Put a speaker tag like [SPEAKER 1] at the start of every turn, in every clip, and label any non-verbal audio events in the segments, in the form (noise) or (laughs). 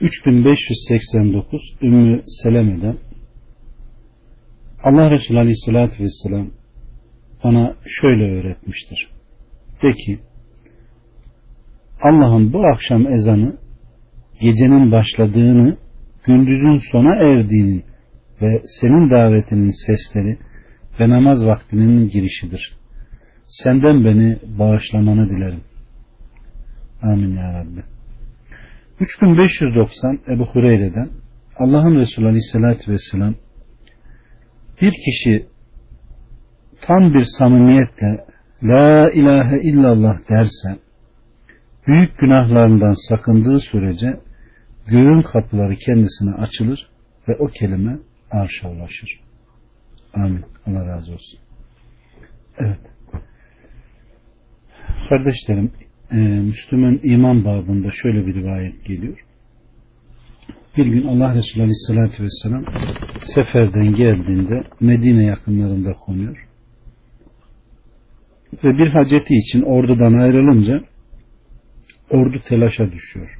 [SPEAKER 1] 3589 Ümmü Seleme'den Allah Resulü Aleyhisselatü Vesselam bana şöyle öğretmiştir. De ki Allah'ın bu akşam ezanı gecenin başladığını, gündüzün sona erdiğinin ve senin davetinin sesleri ve namaz vaktinin girişidir. Senden beni bağışlamanı dilerim. Amin ya Rabbi. 3590 Ebu Hureyre'den Allah'ın Resulü Aleyhisselatü Vesselam bir kişi tam bir samimiyetle La ilahe illallah derse büyük günahlarından sakındığı sürece göğün kapıları kendisine açılır ve o kelime arşa ulaşır. Amin. Allah razı olsun. Evet. Kardeşlerim, e, Müslüman iman babında şöyle bir rivayet geliyor. Bir gün Allah Resulü Aleyhisselatü Vesselam seferden geldiğinde Medine yakınlarında konuyor. Ve bir haceti için ordudan ayrılınca ordu telaşa düşüyor.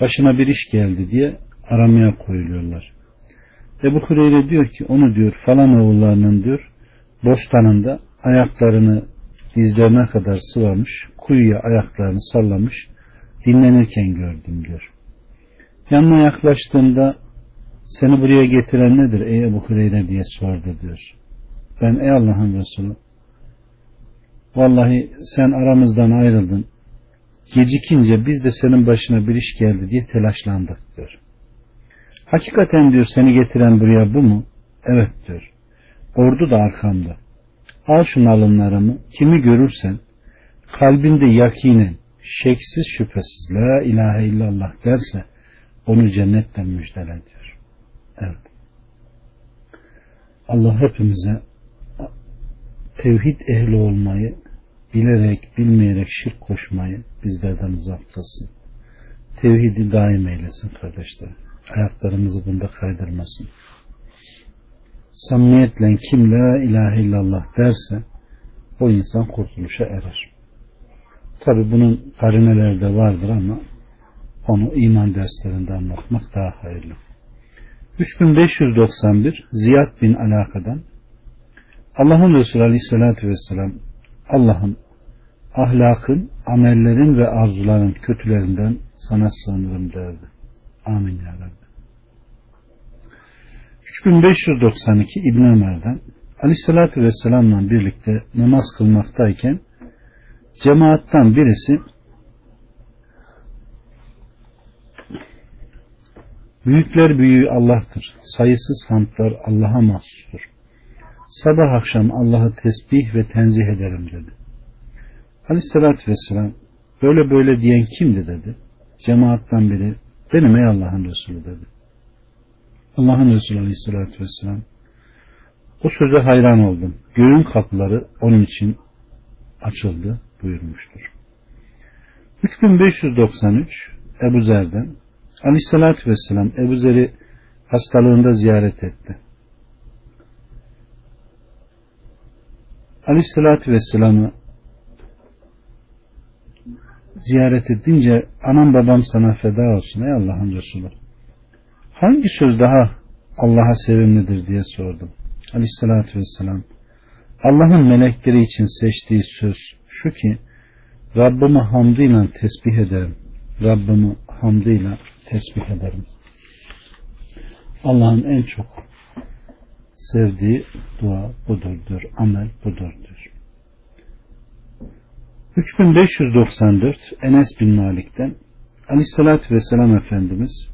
[SPEAKER 1] Başına bir iş geldi diye aramaya koyuluyorlar. Ebu Hureyre diyor ki onu diyor falan oğullarının diyor bostanında ayaklarını dizlerine kadar sıvamış, kuyuya ayaklarını sallamış, dinlenirken gördüm diyor. Yanına yaklaştığımda seni buraya getiren nedir ey Ebu Hureyre diye sordu diyor. Ben ey Allah'ın Resulü vallahi sen aramızdan ayrıldın. Gecikince biz de senin başına bir iş geldi diye telaşlandık diyor. Hakikaten diyor seni getiren buraya bu mu? Evet diyor. Ordu da arkamda. Al şu alınlarımı kimi görürsen kalbinde yakinen şeksiz şüphesiz la ilahe illallah derse onu cennetten müjdele diyor. Evet. Allah hepimize tevhid ehli olmayı bilerek bilmeyerek şirk koşmayı bizlerden uzak kılsın. Tevhidi daim eylesin kardeşlerim. Ayaklarımızı bunda kaydırmasın. Samimiyetle kim la ilahe illallah derse o insan kurtuluşa erer. Tabi bunun karineleri de vardır ama onu iman derslerinde anlatmak daha hayırlı. 3591 Ziyad bin Alaka'dan Allah'ın Resulü Aleyhisselatü Vesselam Allah'ım ahlakın, amellerin ve arzuların kötülerinden sana sığınırım derdi. Amin ya Rabbi. 3592 İbn Ömer'den Aleyhisselatü Vesselam'la birlikte namaz kılmaktayken cemaattan birisi Büyükler büyüğü Allah'tır. Sayısız hamdlar Allah'a mahsustur. Sabah akşam Allah'ı tesbih ve tenzih ederim dedi. Aleyhissalatü vesselam böyle böyle diyen kimdi dedi. Cemaattan biri benim ey Allah'ın Resulü dedi. Allah'ın Resulü Aleyhisselatü vesselam o söze hayran oldum. Göğün kapıları onun için açıldı buyurmuştur. 3593 Ebu Zer'den Aleyhissalatü vesselam Ebu Zer'i hastalığında ziyaret etti. Aleyhissalatü vesselam'ı ziyaret edince anam babam sana feda olsun ey Allah'ın Resulü. Hangi söz daha Allah'a sevimlidir diye sordum. Aleyhissalatü vesselam Allah'ın melekleri için seçtiği söz şu ki Rabbimi hamdıyla tesbih ederim. Rabbimi hamdıyla tesbih ederim. Allah'ın en çok sevdiği dua budur diyor. Amel budur diyor. 3594 Enes bin Malik'ten Aleyhisselatü Vesselam Efendimiz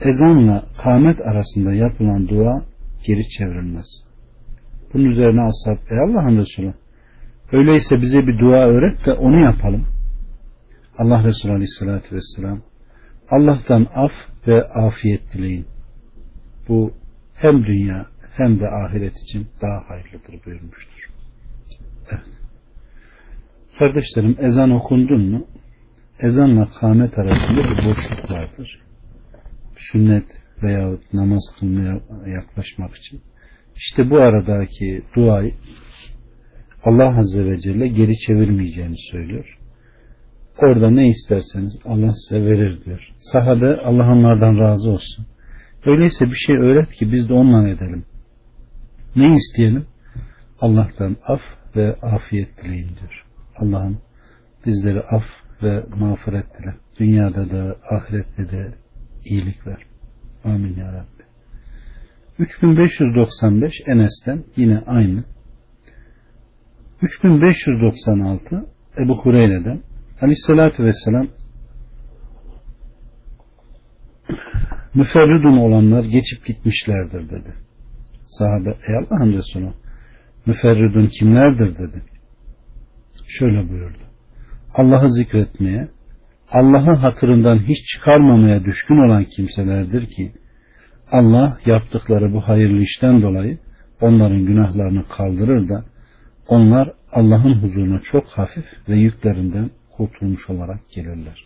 [SPEAKER 1] ezanla kâmet arasında yapılan dua geri çevrilmez. Bunun üzerine ashab ey Allah'ın Resulü öyleyse bize bir dua öğret de onu yapalım. Allah Resulü Aleyhisselatü Vesselam Allah'tan af ve afiyet dileyin. Bu hem dünya hem de ahiret için daha hayırlıdır buyurmuştur. Evet. Kardeşlerim ezan okundun mu? Ezanla kâmet arasında bir boşluk vardır. Sünnet veya namaz kılmaya yaklaşmak için. İşte bu aradaki duayı Allah Azze ve Celle geri çevirmeyeceğini söylüyor. orada ne isterseniz Allah size verir diyor. Sahabe Allah onlardan razı olsun. Öyleyse bir şey öğret ki biz de onunla edelim. Ne isteyelim? Allah'tan af ve afiyet dileyin diyor. Allah'ım bizleri af ve mağfiret dile. Dünyada da ahirette de iyilik ver. Amin ya Rabbi. 3595 Enes'ten yine aynı. 3596 Ebu Hureyre'den Aleyhisselatü Vesselam müferridun olanlar geçip gitmişlerdir dedi. Sahabe ey Allah'ın Resulü müferridun kimlerdir dedi. Şöyle buyurdu. Allah'ı zikretmeye, Allah'ın hatırından hiç çıkarmamaya düşkün olan kimselerdir ki Allah yaptıkları bu hayırlı işten dolayı onların günahlarını kaldırır da onlar Allah'ın huzuruna çok hafif ve yüklerinden kurtulmuş olarak gelirler.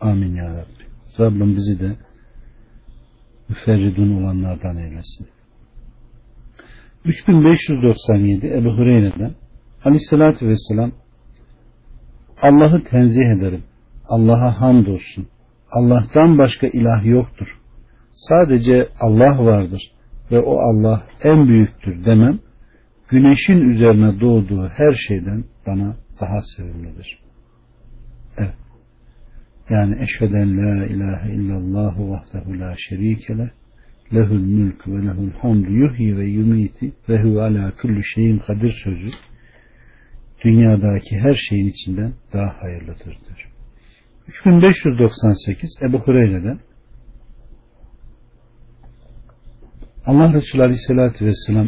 [SPEAKER 1] Amin ya Rabbi. Rabbim bizi de müferridun olanlardan eylesin. 3597 Ebu Hureyre'den Aleyhisselatü Vesselam Allah'ı tenzih ederim. Allah'a hamdolsun. Allah'tan başka ilah yoktur. Sadece Allah vardır ve o Allah en büyüktür demem güneşin üzerine doğduğu her şeyden bana daha sevimlidir. Evet. Yani eşheden la ilahe illallah vahdehu la şerike leh lehul mülk ve lehul hamdu yuhyi ve yumiti ve hu ala kulli şeyin kadir sözü dünyadaki her şeyin içinden daha hayırlıdır diyor. 3598 Ebu Hureyre'den Allah Resulü Aleyhisselatü Vesselam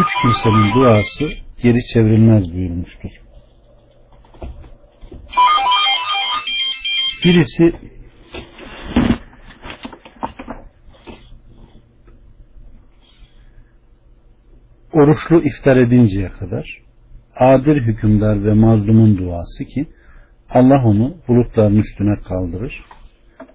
[SPEAKER 1] üç kimsenin duası geri çevrilmez buyurmuştur. Birisi oruçlu iftar edinceye kadar adil hükümdar ve mazlumun duası ki Allah onu bulutların üstüne kaldırır.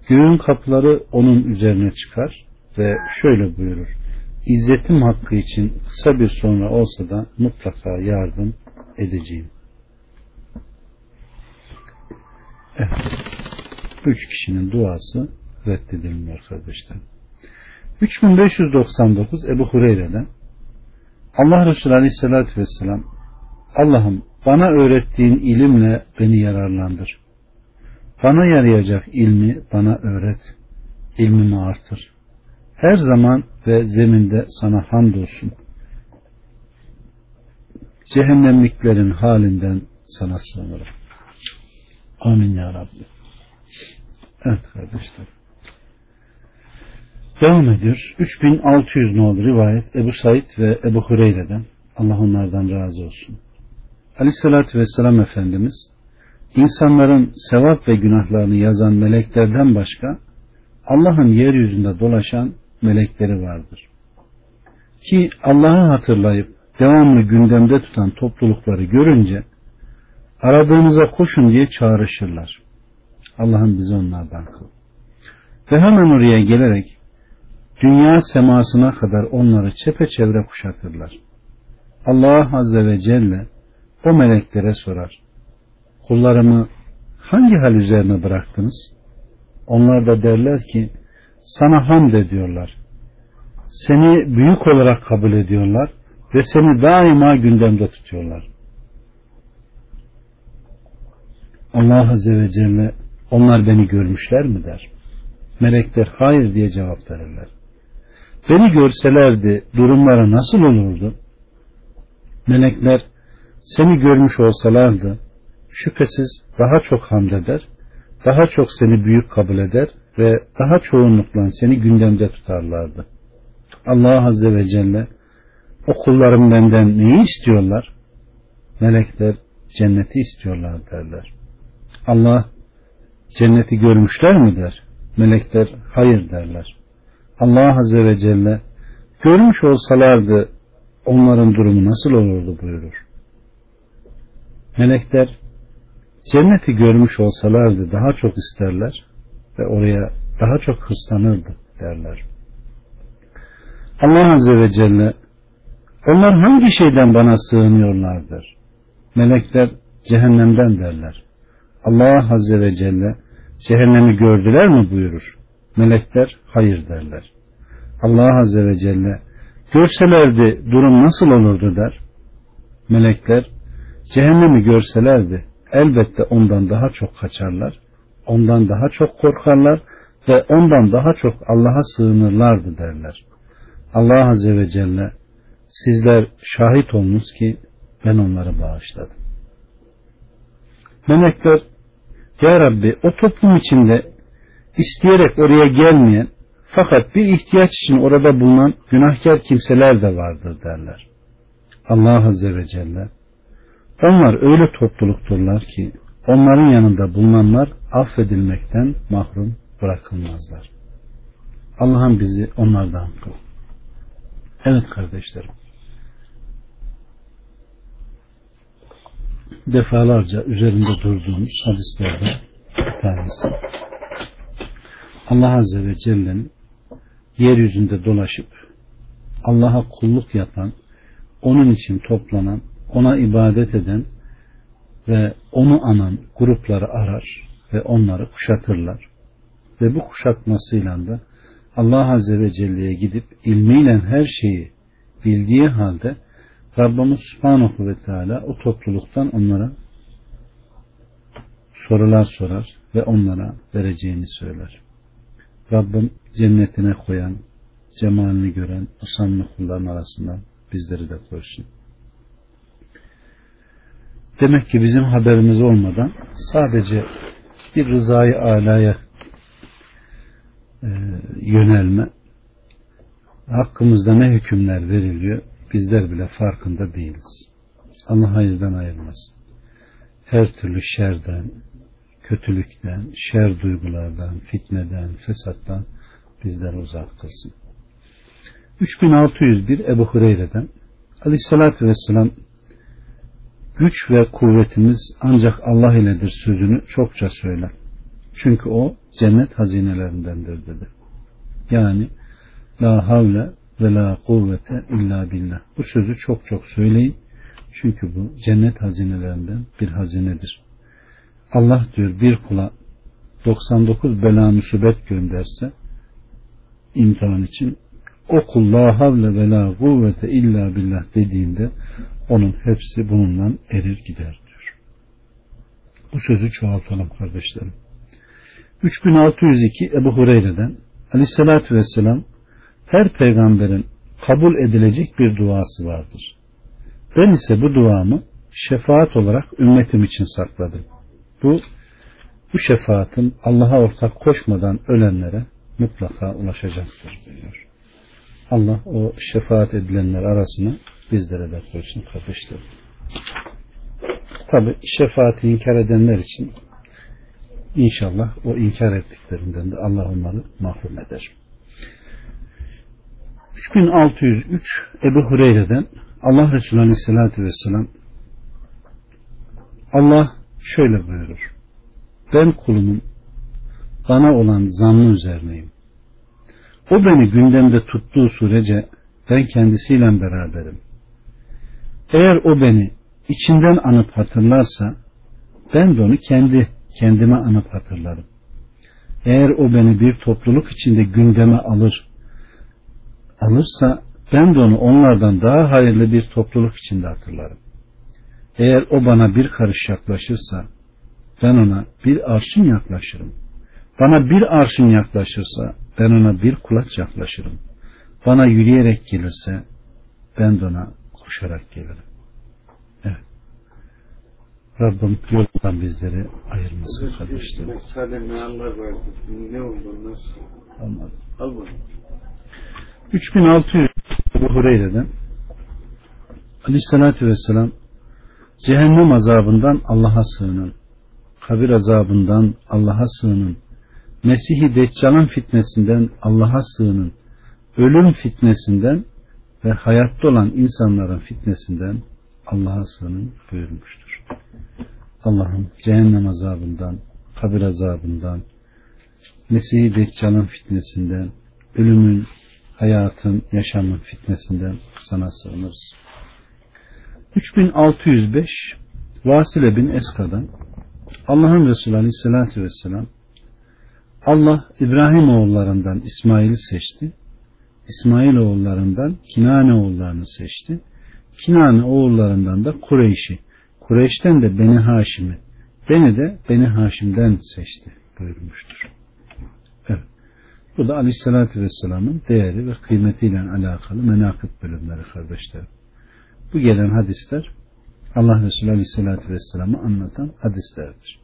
[SPEAKER 1] Göğün kapıları onun üzerine çıkar ve şöyle buyurur. İzzetim hakkı için kısa bir sonra olsa da mutlaka yardım edeceğim. Evet. Üç kişinin duası reddedilmiyor kardeşler. 3599 Ebu Hureyre'den Allah Resulü Aleyhisselatü Vesselam Allah'ım bana öğrettiğin ilimle beni yararlandır. Bana yarayacak ilmi bana öğret. İlmimi artır. Her zaman ve zeminde sana hamdolsun. Cehennemliklerin halinden sana sığınırım. Amin ya Rabbi. Evet kardeşler. Devam ediyor. 3600 nolu rivayet Ebu Said ve Ebu Hureyre'den. Allah onlardan razı olsun. Aleyhissalatü Vesselam Efendimiz insanların sevap ve günahlarını yazan meleklerden başka Allah'ın yeryüzünde dolaşan melekleri vardır. Ki Allah'ı hatırlayıp devamlı gündemde tutan toplulukları görünce aradığınıza koşun diye çağrışırlar. Allah'ın bizi onlardan kıl. Ve hemen oraya gelerek dünya semasına kadar onları çepeçevre kuşatırlar. Allah Azze ve Celle o meleklere sorar. Kullarımı hangi hal üzerine bıraktınız? Onlar da derler ki sana hamd ediyorlar. Seni büyük olarak kabul ediyorlar ve seni daima gündemde tutuyorlar. Allah Azze ve Celle onlar beni görmüşler mi der. Melekler hayır diye cevap verirler. Beni görselerdi durumları nasıl olurdu? Melekler seni görmüş olsalardı şüphesiz daha çok hamd eder, daha çok seni büyük kabul eder ve daha çoğunlukla seni gündemde tutarlardı. Allah Azze ve Celle o kullarım benden neyi istiyorlar? Melekler cenneti istiyorlar derler. Allah cenneti görmüşler mi der? Melekler hayır derler. Allah Azze ve Celle görmüş olsalardı onların durumu nasıl olurdu buyurur. Melekler cenneti görmüş olsalardı daha çok isterler ve oraya daha çok hırslanırdı derler. Allah Azze ve Celle onlar hangi şeyden bana sığınıyorlardır? Melekler cehennemden derler. Allah Azze ve Celle cehennemi gördüler mi buyurur. Melekler hayır derler. Allah Azze ve Celle görselerdi durum nasıl olurdu der. Melekler cehennemi görselerdi elbette ondan daha çok kaçarlar, ondan daha çok korkarlar ve ondan daha çok Allah'a sığınırlardı derler. Allah Azze ve Celle sizler şahit olunuz ki ben onları bağışladım. Melekler Ya Rabbi o toplum içinde isteyerek oraya gelmeyen fakat bir ihtiyaç için orada bulunan günahkar kimseler de vardır derler. Allah Azze ve Celle onlar öyle toplulukturlar ki onların yanında bulunanlar affedilmekten mahrum bırakılmazlar. Allah'ım bizi onlardan kıl. Evet kardeşlerim. Defalarca üzerinde durduğumuz hadislerden bir tanesi. Allah Azze ve Celle'nin yeryüzünde dolaşıp Allah'a kulluk yapan, onun için toplanan, ona ibadet eden ve onu anan grupları arar ve onları kuşatırlar. Ve bu kuşatmasıyla da Allah Azze ve Celle'ye gidip ilmiyle her şeyi bildiği halde Rabbimiz Subhanahu ve Teala o topluluktan onlara sorular sorar ve onlara vereceğini söyler. Rabbim cennetine koyan, cemalini gören o samimi kulların arasından bizleri de koysun. Demek ki bizim haberimiz olmadan sadece bir rızayı alaya e, yönelme hakkımızda ne hükümler veriliyor bizler bile farkında değiliz. Allah hayırdan ayırmasın. Her türlü şerden, kötülükten, şer duygulardan, fitneden, fesattan bizleri uzak kılsın. 3601 Ebu Hureyre'den Aleyhisselatü Vesselam güç ve kuvvetimiz ancak Allah iledir sözünü çokça söyler. Çünkü o cennet hazinelerindendir dedi. Yani la havle ve la kuvvete illa billah. Bu sözü çok çok söyleyin. Çünkü bu cennet hazinelerinden bir hazinedir. Allah diyor bir kula 99 bela musibet gönderse imtihan için o kul la havle ve la kuvvete illa billah dediğinde onun hepsi bununla erir gider diyor. Bu sözü çoğaltalım kardeşlerim. 3602 Ebu Hureyre'den Aleyhisselatü Vesselam her peygamberin kabul edilecek bir duası vardır. Ben ise bu duamı şefaat olarak ümmetim için sakladım. Bu bu şefaatim Allah'a ortak koşmadan ölenlere mutlaka ulaşacaktır diyor. Allah o şefaat edilenler arasına bizlere de koysun kardeşlerim. Tabi şefaati inkar edenler için inşallah o inkar ettiklerinden de Allah onları mahrum eder. 3603 Ebu Hureyre'den Allah Resulü Aleyhisselatü Vesselam Allah şöyle buyurur. Ben kulumun bana olan zannı üzerineyim. O beni gündemde tuttuğu sürece ben kendisiyle beraberim. Eğer o beni içinden anıp hatırlarsa ben de onu kendi kendime anıp hatırlarım. Eğer o beni bir topluluk içinde gündeme alır alırsa ben de onu onlardan daha hayırlı bir topluluk içinde hatırlarım. Eğer o bana bir karış yaklaşırsa ben ona bir arşın yaklaşırım. Bana bir arşın yaklaşırsa ben ona bir kulaç yaklaşırım. Bana yürüyerek gelirse ben de ona koşarak gelirim. Rabbim yoldan bizleri ayırmasın kardeşlerim.
[SPEAKER 2] Ne oldu? Nasıl?
[SPEAKER 1] Anladım.
[SPEAKER 2] Almadım.
[SPEAKER 1] 3600 Ebu Hureyre'den Aleyhisselatü Vesselam cehennem azabından Allah'a sığının kabir azabından Allah'a sığının Mesih-i Deccal'ın fitnesinden Allah'a sığının ölüm fitnesinden ve hayatta olan insanların fitnesinden Allah'a sığının buyurmuştur. Allah'ım cehennem azabından, kabir azabından, Mesih-i Deccal'ın fitnesinden, ölümün, hayatın, yaşamın fitnesinden sana sığınırız. 3605 Vasile bin Eska'dan Allah'ın Resulü Aleyhisselatü Vesselam Allah İbrahim oğullarından İsmail'i seçti. İsmail oğullarından Kinane oğullarını seçti. Kinane oğullarından da Kureyş'i. Kureyş'ten de Beni Haşim'i. Beni de Beni Haşim'den seçti buyurmuştur. Evet. Bu da Aleyhisselatü Vesselam'ın değeri ve kıymetiyle alakalı menakıp bölümleri kardeşlerim. Bu gelen hadisler Allah Resulü Aleyhisselatü Vesselam'ı anlatan hadislerdir.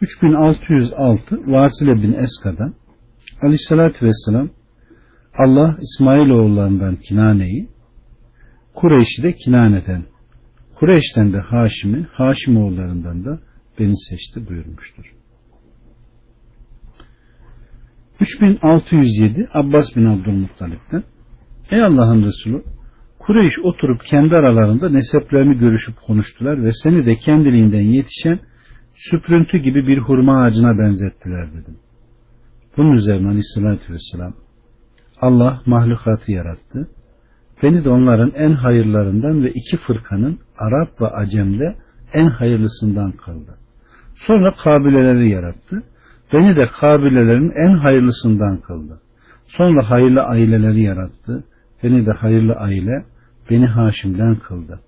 [SPEAKER 1] 3606 Vasile bin Eska'dan Aleyhisselatü Vesselam Allah İsmail oğullarından Kinane'yi Kureyş'i de Kinane'den Kureyş'ten de Haşim'i Haşim oğullarından da beni seçti buyurmuştur. 3607 Abbas bin Abdülmuttalip'ten Ey Allah'ın Resulü Kureyş oturup kendi aralarında neseplerini görüşüp konuştular ve seni de kendiliğinden yetişen süprüntü gibi bir hurma ağacına benzettiler dedim. Bunun üzerine aleyhissalatü vesselam Allah mahlukatı yarattı. Beni de onların en hayırlarından ve iki fırkanın Arap ve Acem'de en hayırlısından kıldı. Sonra kabileleri yarattı. Beni de kabilelerin en hayırlısından kıldı. Sonra hayırlı aileleri yarattı. Beni de hayırlı aile beni Haşim'den kıldı.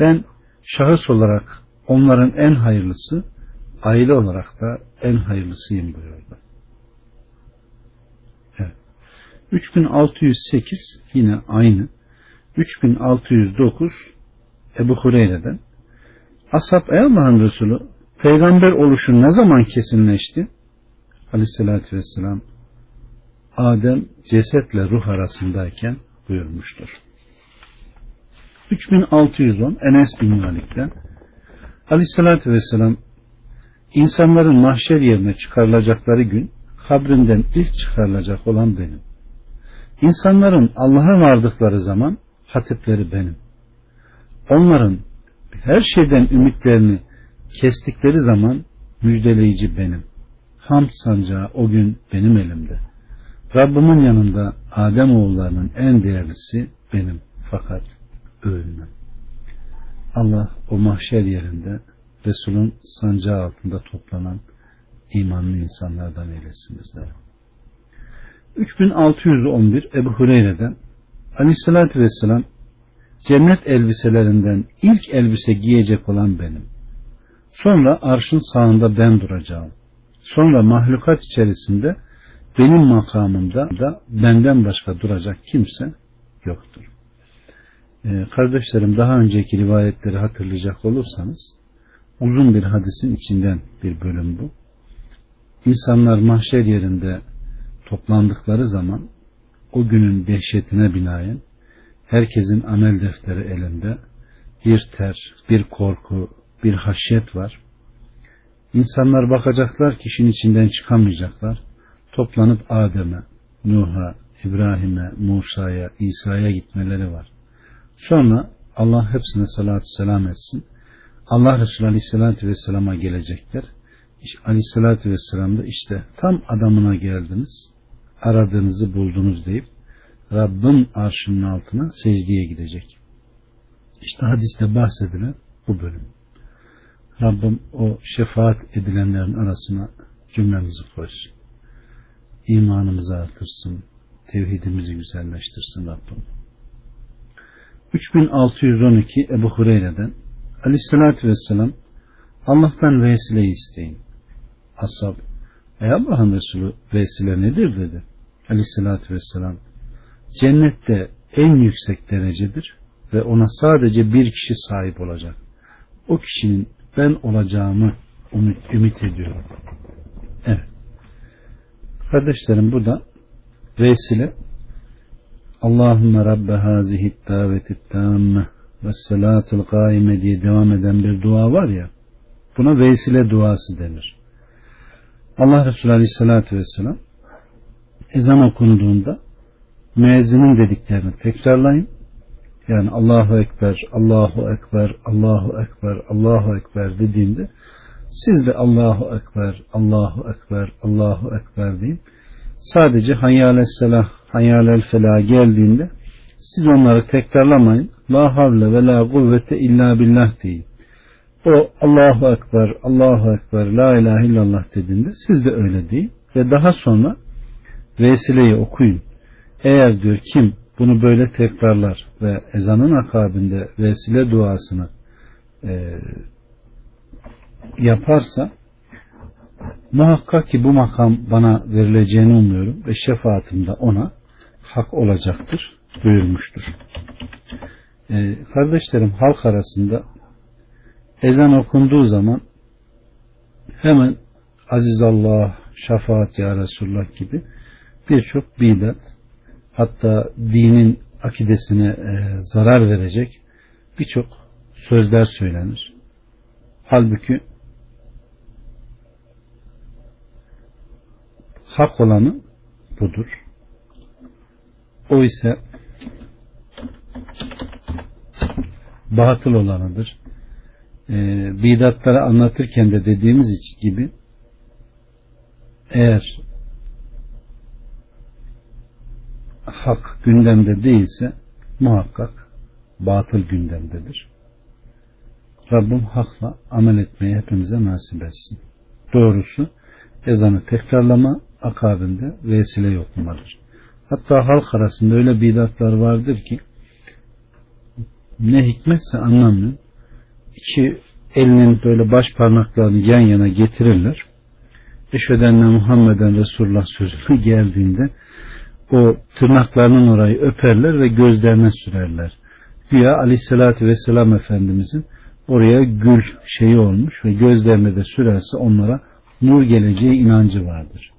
[SPEAKER 1] Ben şahıs olarak onların en hayırlısı, aile olarak da en hayırlısıyım buyurdu. Evet. 3608 yine aynı. 3609 Ebu Hureyre'den Ashab ey Allah'ın Resulü peygamber oluşun ne zaman kesinleşti? Aleyhissalatü vesselam Adem cesetle ruh arasındayken buyurmuştur. 3610 Enes bin Malik'ten Aleyhissalatü vesselam insanların mahşer yerine çıkarılacakları gün kabrinden ilk çıkarılacak olan benim. İnsanların Allah'a vardıkları zaman hatipleri benim. Onların her şeyden ümitlerini kestikleri zaman müjdeleyici benim. Ham sancağı o gün benim elimde. Rabbimin yanında Adem oğullarının en değerlisi benim. Fakat ölmem. Allah o mahşer yerinde Resul'ün sancağı altında toplanan imanlı insanlardan eylesin bizleri. 3611 Ebu Hureyre'den Aleyhisselatü Vesselam cennet elbiselerinden ilk elbise giyecek olan benim. Sonra arşın sağında ben duracağım. Sonra mahlukat içerisinde benim makamımda da benden başka duracak kimse yoktur. Ee, kardeşlerim daha önceki rivayetleri hatırlayacak olursanız uzun bir hadisin içinden bir bölüm bu. İnsanlar mahşer yerinde toplandıkları zaman o günün dehşetine binaen herkesin amel defteri elinde bir ter, bir korku, bir haşyet var. İnsanlar bakacaklar kişinin içinden çıkamayacaklar. Toplanıp Adem'e, Nuh'a, İbrahim'e, Musa'ya, İsa'ya gitmeleri var. Sonra Allah hepsine salatü selam etsin. Allah Resulü Aleyhisselatü Vesselam'a gelecekler. Aleyhisselatü Vesselam da işte tam adamına geldiniz, aradığınızı buldunuz deyip Rabbin arşının altına secdeye gidecek. İşte hadiste bahsedilen bu bölüm. Rabbim o şefaat edilenlerin arasına cümlemizi koysun. İmanımızı artırsın. Tevhidimizi güzelleştirsin Rabbim. 3612 Ebu Hureyre'den Aleyhisselatü Vesselam Allah'tan vesile isteyin. Ashab Ey Allah'ın Resulü vesile nedir dedi. Aleyhisselatü Vesselam cennette en yüksek derecedir ve ona sadece bir kişi sahip olacak. O kişinin ben olacağımı ümit, ümit ediyorum. Evet. Kardeşlerim bu da vesile Allahümme Rabbe hazihi daveti tamme ve salatul kaime diye devam eden bir dua var ya buna vesile duası denir. Allah Resulü Aleyhisselatü Vesselam ezan okunduğunda müezzinin dediklerini tekrarlayın. Yani Allahu Ekber, Allahu Ekber, Allahu Ekber, Allahu Ekber dediğinde siz de Allahu Ekber, Allahu Ekber, Allahu Ekber deyin. Sadece hayyâle selah, hayyâlel felah geldiğinde siz onları tekrarlamayın. La havle ve la kuvvete illa billah deyin. O Allahu Ekber, Allahu Ekber, La ilahe illallah dediğinde siz de öyle deyin ve daha sonra vesileyi okuyun. Eğer diyor kim bunu böyle tekrarlar ve ezanın akabinde vesile duasını e, yaparsa muhakkak ki bu makam bana verileceğini umuyorum ve şefaatim de ona hak olacaktır buyurmuştur. E, kardeşlerim halk arasında ezan okunduğu zaman hemen Aziz Allah, şefaat ya Resulullah gibi birçok bidat hatta dinin akidesine e, zarar verecek birçok sözler söylenir. Halbuki hak olanı budur. O ise batıl olanıdır. E, bidatları anlatırken de dediğimiz gibi eğer hak gündemde değilse muhakkak batıl gündemdedir. Rabbim hakla amel etmeyi hepimize nasip etsin. Doğrusu ezanı tekrarlama akabinde vesile yoklumadır. Hatta halk arasında öyle bidatlar vardır ki ne hikmetse anlamıyor. İki elinin böyle baş parmaklarını yan yana getirirler. Eşvedenle Muhammeden Resulullah sözüne (laughs) geldiğinde o tırnaklarının orayı öperler ve gözlerine sürerler. Güya aleyhissalatü vesselam Efendimizin oraya gül şeyi olmuş ve gözlerine de sürerse onlara nur geleceği inancı vardır.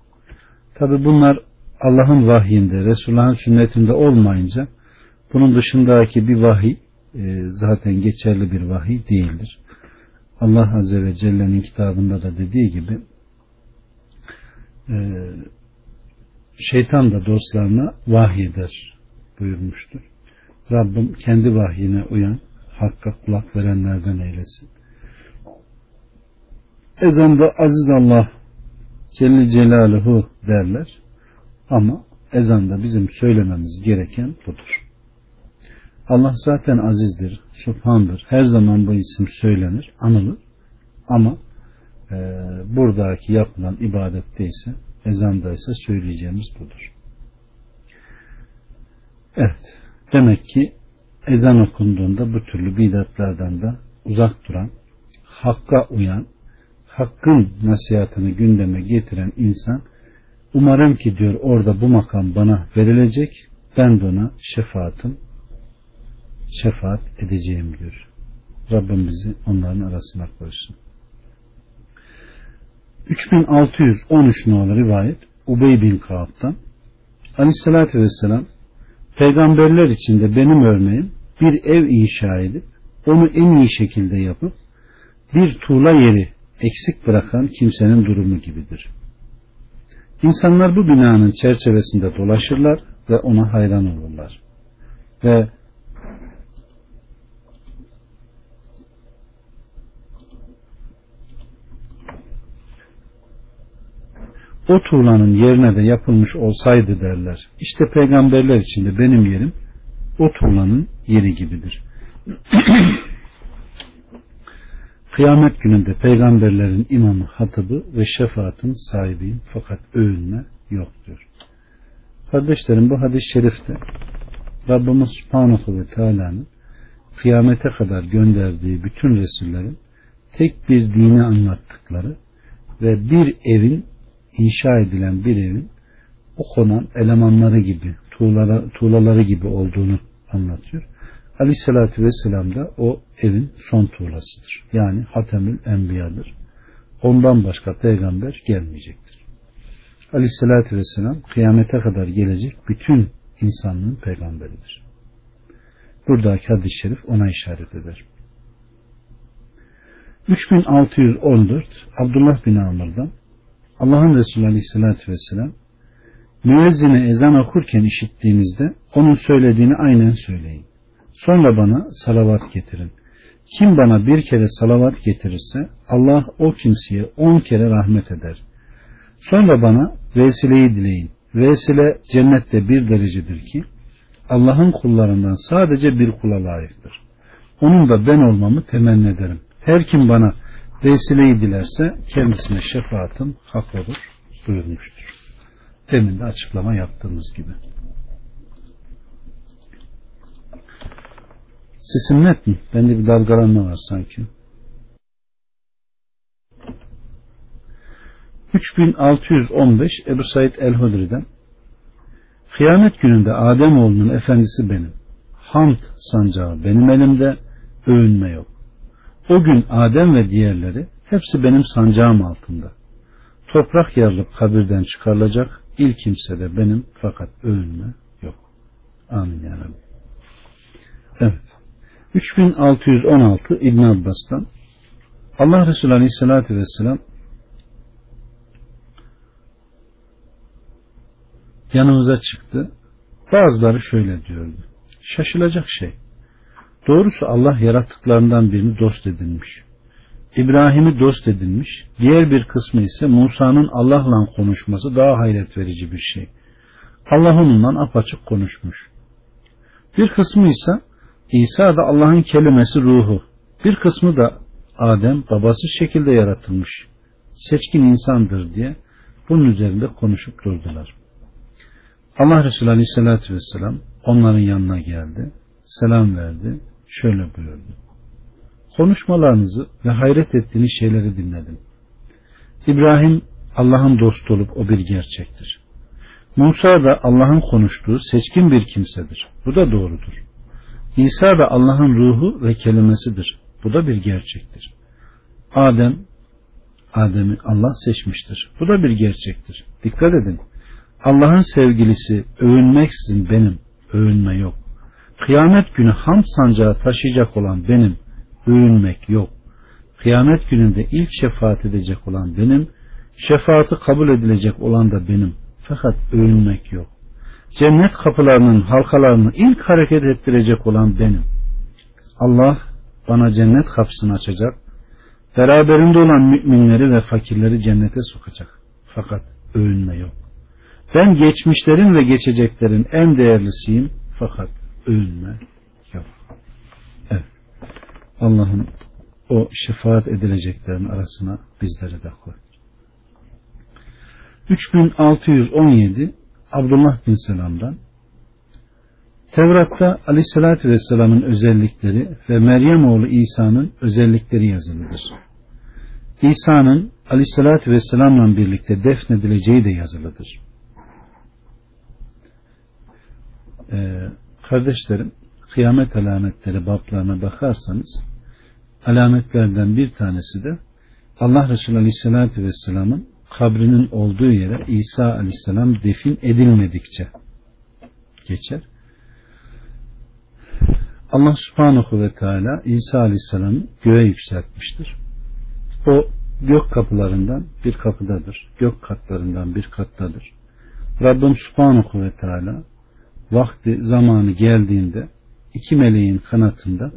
[SPEAKER 1] Tabi bunlar Allah'ın vahyinde, Resulullah'ın sünnetinde olmayınca bunun dışındaki bir vahiy e, zaten geçerli bir vahiy değildir. Allah Azze ve Celle'nin kitabında da dediği gibi e, şeytan da dostlarına vahyeder buyurmuştur. Rabbim kendi vahyine uyan, hakka kulak verenlerden eylesin. Ezanda aziz Allah Celle Celaluhu derler ama ezanda bizim söylememiz gereken budur. Allah zaten azizdir, subhandır. Her zaman bu isim söylenir, anılır. Ama e, buradaki yapılan ibadette ise ezanda ise söyleyeceğimiz budur. Evet. Demek ki ezan okunduğunda bu türlü bidatlardan da uzak duran, hakka uyan, hakkın nasihatını gündeme getiren insan umarım ki diyor orada bu makam bana verilecek ben de ona şefaatim şefaat edeceğim diyor. Rabbim bizi onların arasına koysun. 3613 numaralı rivayet Ubey bin Kaab'dan Aleyhisselatü Vesselam peygamberler içinde benim örneğim bir ev inşa edip onu en iyi şekilde yapıp bir tuğla yeri eksik bırakan kimsenin durumu gibidir. İnsanlar bu binanın çerçevesinde dolaşırlar ve ona hayran olurlar. Ve o tuğlanın yerine de yapılmış olsaydı derler. İşte peygamberler içinde benim yerim o tuğlanın yeri gibidir. (clears throat) Kıyamet gününde peygamberlerin imamı hatıbı ve şefaatin sahibiyim fakat övünme yoktur. Kardeşlerim bu hadis-i şerifte Rabbimiz Subhanahu ve Teala'nın kıyamete kadar gönderdiği bütün Resullerin tek bir dini anlattıkları ve bir evin inşa edilen bir evin o konan elemanları gibi, tuğlaları, tuğlaları gibi olduğunu anlatıyor. Aleyhissalatü vesselam da o evin son tuğlasıdır. Yani Hatemül Enbiya'dır. Ondan başka peygamber gelmeyecektir. Aleyhissalatü vesselam kıyamete kadar gelecek bütün insanlığın peygamberidir. Buradaki hadis-i şerif ona işaret eder. 3614 Abdullah bin Amr'dan Allah'ın Resulü Aleyhisselatü Vesselam müezzine ezan okurken işittiğinizde onun söylediğini aynen söyleyin. Sonra bana salavat getirin. Kim bana bir kere salavat getirirse Allah o kimseye on kere rahmet eder. Sonra bana vesileyi dileyin. Vesile cennette bir derecedir ki Allah'ın kullarından sadece bir kula layıktır. Onun da ben olmamı temenni ederim. Her kim bana vesileyi dilerse kendisine şefaatim hak olur buyurmuştur. Demin de açıklama yaptığımız gibi. Sesim net mi? Bende bir dalgalanma var sanki. 3615 Ebu Said El-Hudri'den Kıyamet gününde Adem oğlunun efendisi benim. Hamd sancağı benim elimde, övünme yok. O gün Adem ve diğerleri hepsi benim sancağım altında. Toprak yarılıp kabirden çıkarılacak, ilk kimse de benim fakat övünme yok. Amin ya Rabbi. Evet. 3616 İbn Abbas'tan Allah Resulü Aleyhisselatü Vesselam yanımıza çıktı. Bazıları şöyle diyordu. Şaşılacak şey. Doğrusu Allah yarattıklarından birini dost edinmiş. İbrahim'i dost edinmiş. Diğer bir kısmı ise Musa'nın Allah'la konuşması daha hayret verici bir şey. Allah onunla apaçık konuşmuş. Bir kısmı ise İsa da Allah'ın kelimesi ruhu. Bir kısmı da Adem babası şekilde yaratılmış. Seçkin insandır diye bunun üzerinde konuşup durdular. Allah Resulü Aleyhisselatü Vesselam onların yanına geldi, selam verdi, şöyle buyurdu. Konuşmalarınızı ve hayret ettiğiniz şeyleri dinledim. İbrahim Allah'ın dostu olup o bir gerçektir. Musa da Allah'ın konuştuğu seçkin bir kimsedir. Bu da doğrudur. İsa da Allah'ın ruhu ve kelimesidir. Bu da bir gerçektir. Adem, Adem'i Allah seçmiştir. Bu da bir gerçektir. Dikkat edin. Allah'ın sevgilisi övünmeksizin benim, övünme yok. Kıyamet günü ham sancağı taşıyacak olan benim, övünmek yok. Kıyamet gününde ilk şefaat edecek olan benim, şefaati kabul edilecek olan da benim. Fakat övünmek yok. Cennet kapılarının halkalarını ilk hareket ettirecek olan benim. Allah bana cennet kapısını açacak, beraberinde olan müminleri ve fakirleri cennete sokacak. Fakat övünme yok. Ben geçmişlerin ve geçeceklerin en değerlisiyim fakat övünme yok. Evet. Allah'ın o şefaat edileceklerin arasına bizleri de koy. 3617 Abdullah bin Selam'dan Tevrat'ta Aleyhisselatü Vesselam'ın özellikleri ve Meryem oğlu İsa'nın özellikleri yazılıdır. İsa'nın Aleyhisselatü Vesselam'la birlikte defnedileceği de yazılıdır. Ee, kardeşlerim kıyamet alametleri bablarına bakarsanız alametlerden bir tanesi de Allah Resulü Aleyhisselatü Vesselam'ın kabrinin olduğu yere İsa Aleyhisselam defin edilmedikçe geçer. Allah Subhanahu ve Teala İsa Aleyhisselam'ı göğe yükseltmiştir. O gök kapılarından bir kapıdadır. Gök katlarından bir kattadır. Rabbim Subhanahu ve Teala vakti zamanı geldiğinde iki meleğin kanatında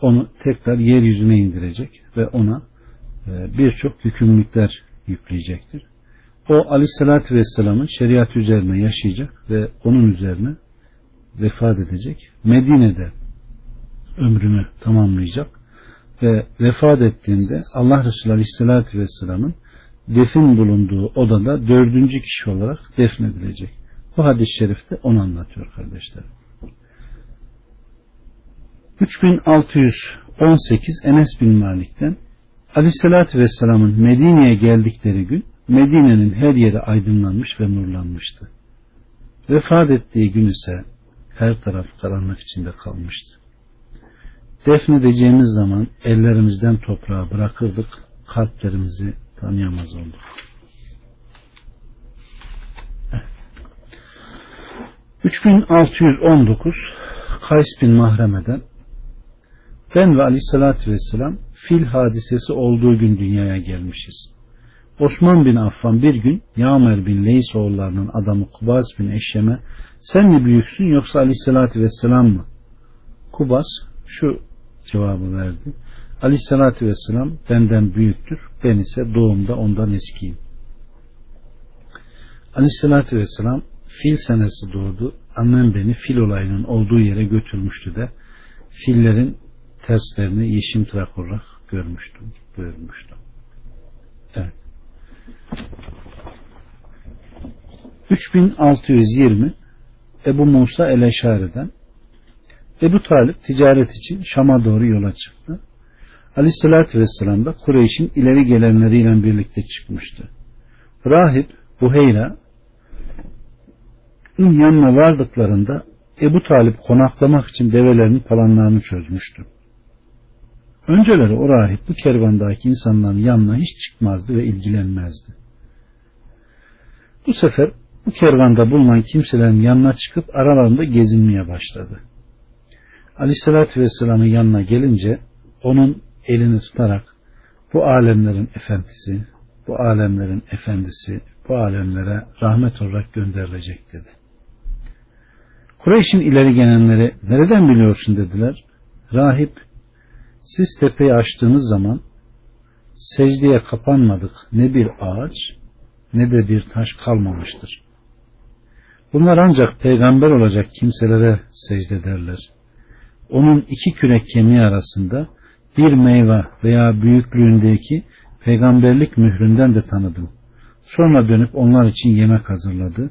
[SPEAKER 1] onu tekrar yeryüzüne indirecek ve ona e, birçok yükümlülükler yükleyecektir. O aleyhissalatü vesselamın şeriat üzerine yaşayacak ve onun üzerine vefat edecek. Medine'de ömrünü tamamlayacak ve vefat ettiğinde Allah Resulü Aleyhisselatü Vesselam'ın defin bulunduğu odada dördüncü kişi olarak defnedilecek. Bu hadis-i şerifte onu anlatıyor kardeşler. 3618 Enes bin Malik'ten Aleyhisselatü Vesselam'ın Medine'ye geldikleri gün Medine'nin her yeri aydınlanmış ve nurlanmıştı. Vefat ettiği gün ise her taraf karanlık içinde kalmıştı. Defnedeceğimiz zaman ellerimizden toprağa bırakırdık, kalplerimizi tanıyamaz olduk. 3619 Kays bin Mahreme'den ben ve aleyhissalatü vesselam fil hadisesi olduğu gün dünyaya gelmişiz. Osman bin Affan bir gün Yağmer bin Leys oğullarının adamı Kubas bin Eşyem'e sen mi büyüksün yoksa aleyhissalatü vesselam mı? Kubas şu cevabı verdi. Aleyhissalatü vesselam benden büyüktür. Ben ise doğumda ondan eskiyim. Aleyhissalatü vesselam fil senesi doğdu. Annem beni fil olayının olduğu yere götürmüştü de fillerin terslerini yeşim tırak olarak görmüştüm buyurmuştu. Evet. 3620 Ebu Musa el-Eşari'den Ebu Talip ticaret için Şam'a doğru yola çıktı. Aleyhissalatü Vesselam da Kureyş'in ileri gelenleriyle birlikte çıkmıştı. Rahip Buheyra yanına vardıklarında Ebu Talip konaklamak için develerinin planlarını çözmüştü. Önceleri o rahip bu kervandaki insanların yanına hiç çıkmazdı ve ilgilenmezdi. Bu sefer bu kervanda bulunan kimselerin yanına çıkıp aralarında gezinmeye başladı. Aleyhissalatü Vesselam'ın yanına gelince onun elini tutarak bu alemlerin efendisi, bu alemlerin efendisi, bu alemlere rahmet olarak gönderilecek dedi. Kureyş'in ileri gelenleri nereden biliyorsun dediler. Rahip siz tepeyi açtığınız zaman secdeye kapanmadık ne bir ağaç ne de bir taş kalmamıştır. Bunlar ancak peygamber olacak kimselere secde derler. Onun iki kürek kemiği arasında bir meyve veya büyüklüğündeki peygamberlik mühründen de tanıdım. Sonra dönüp onlar için yemek hazırladı.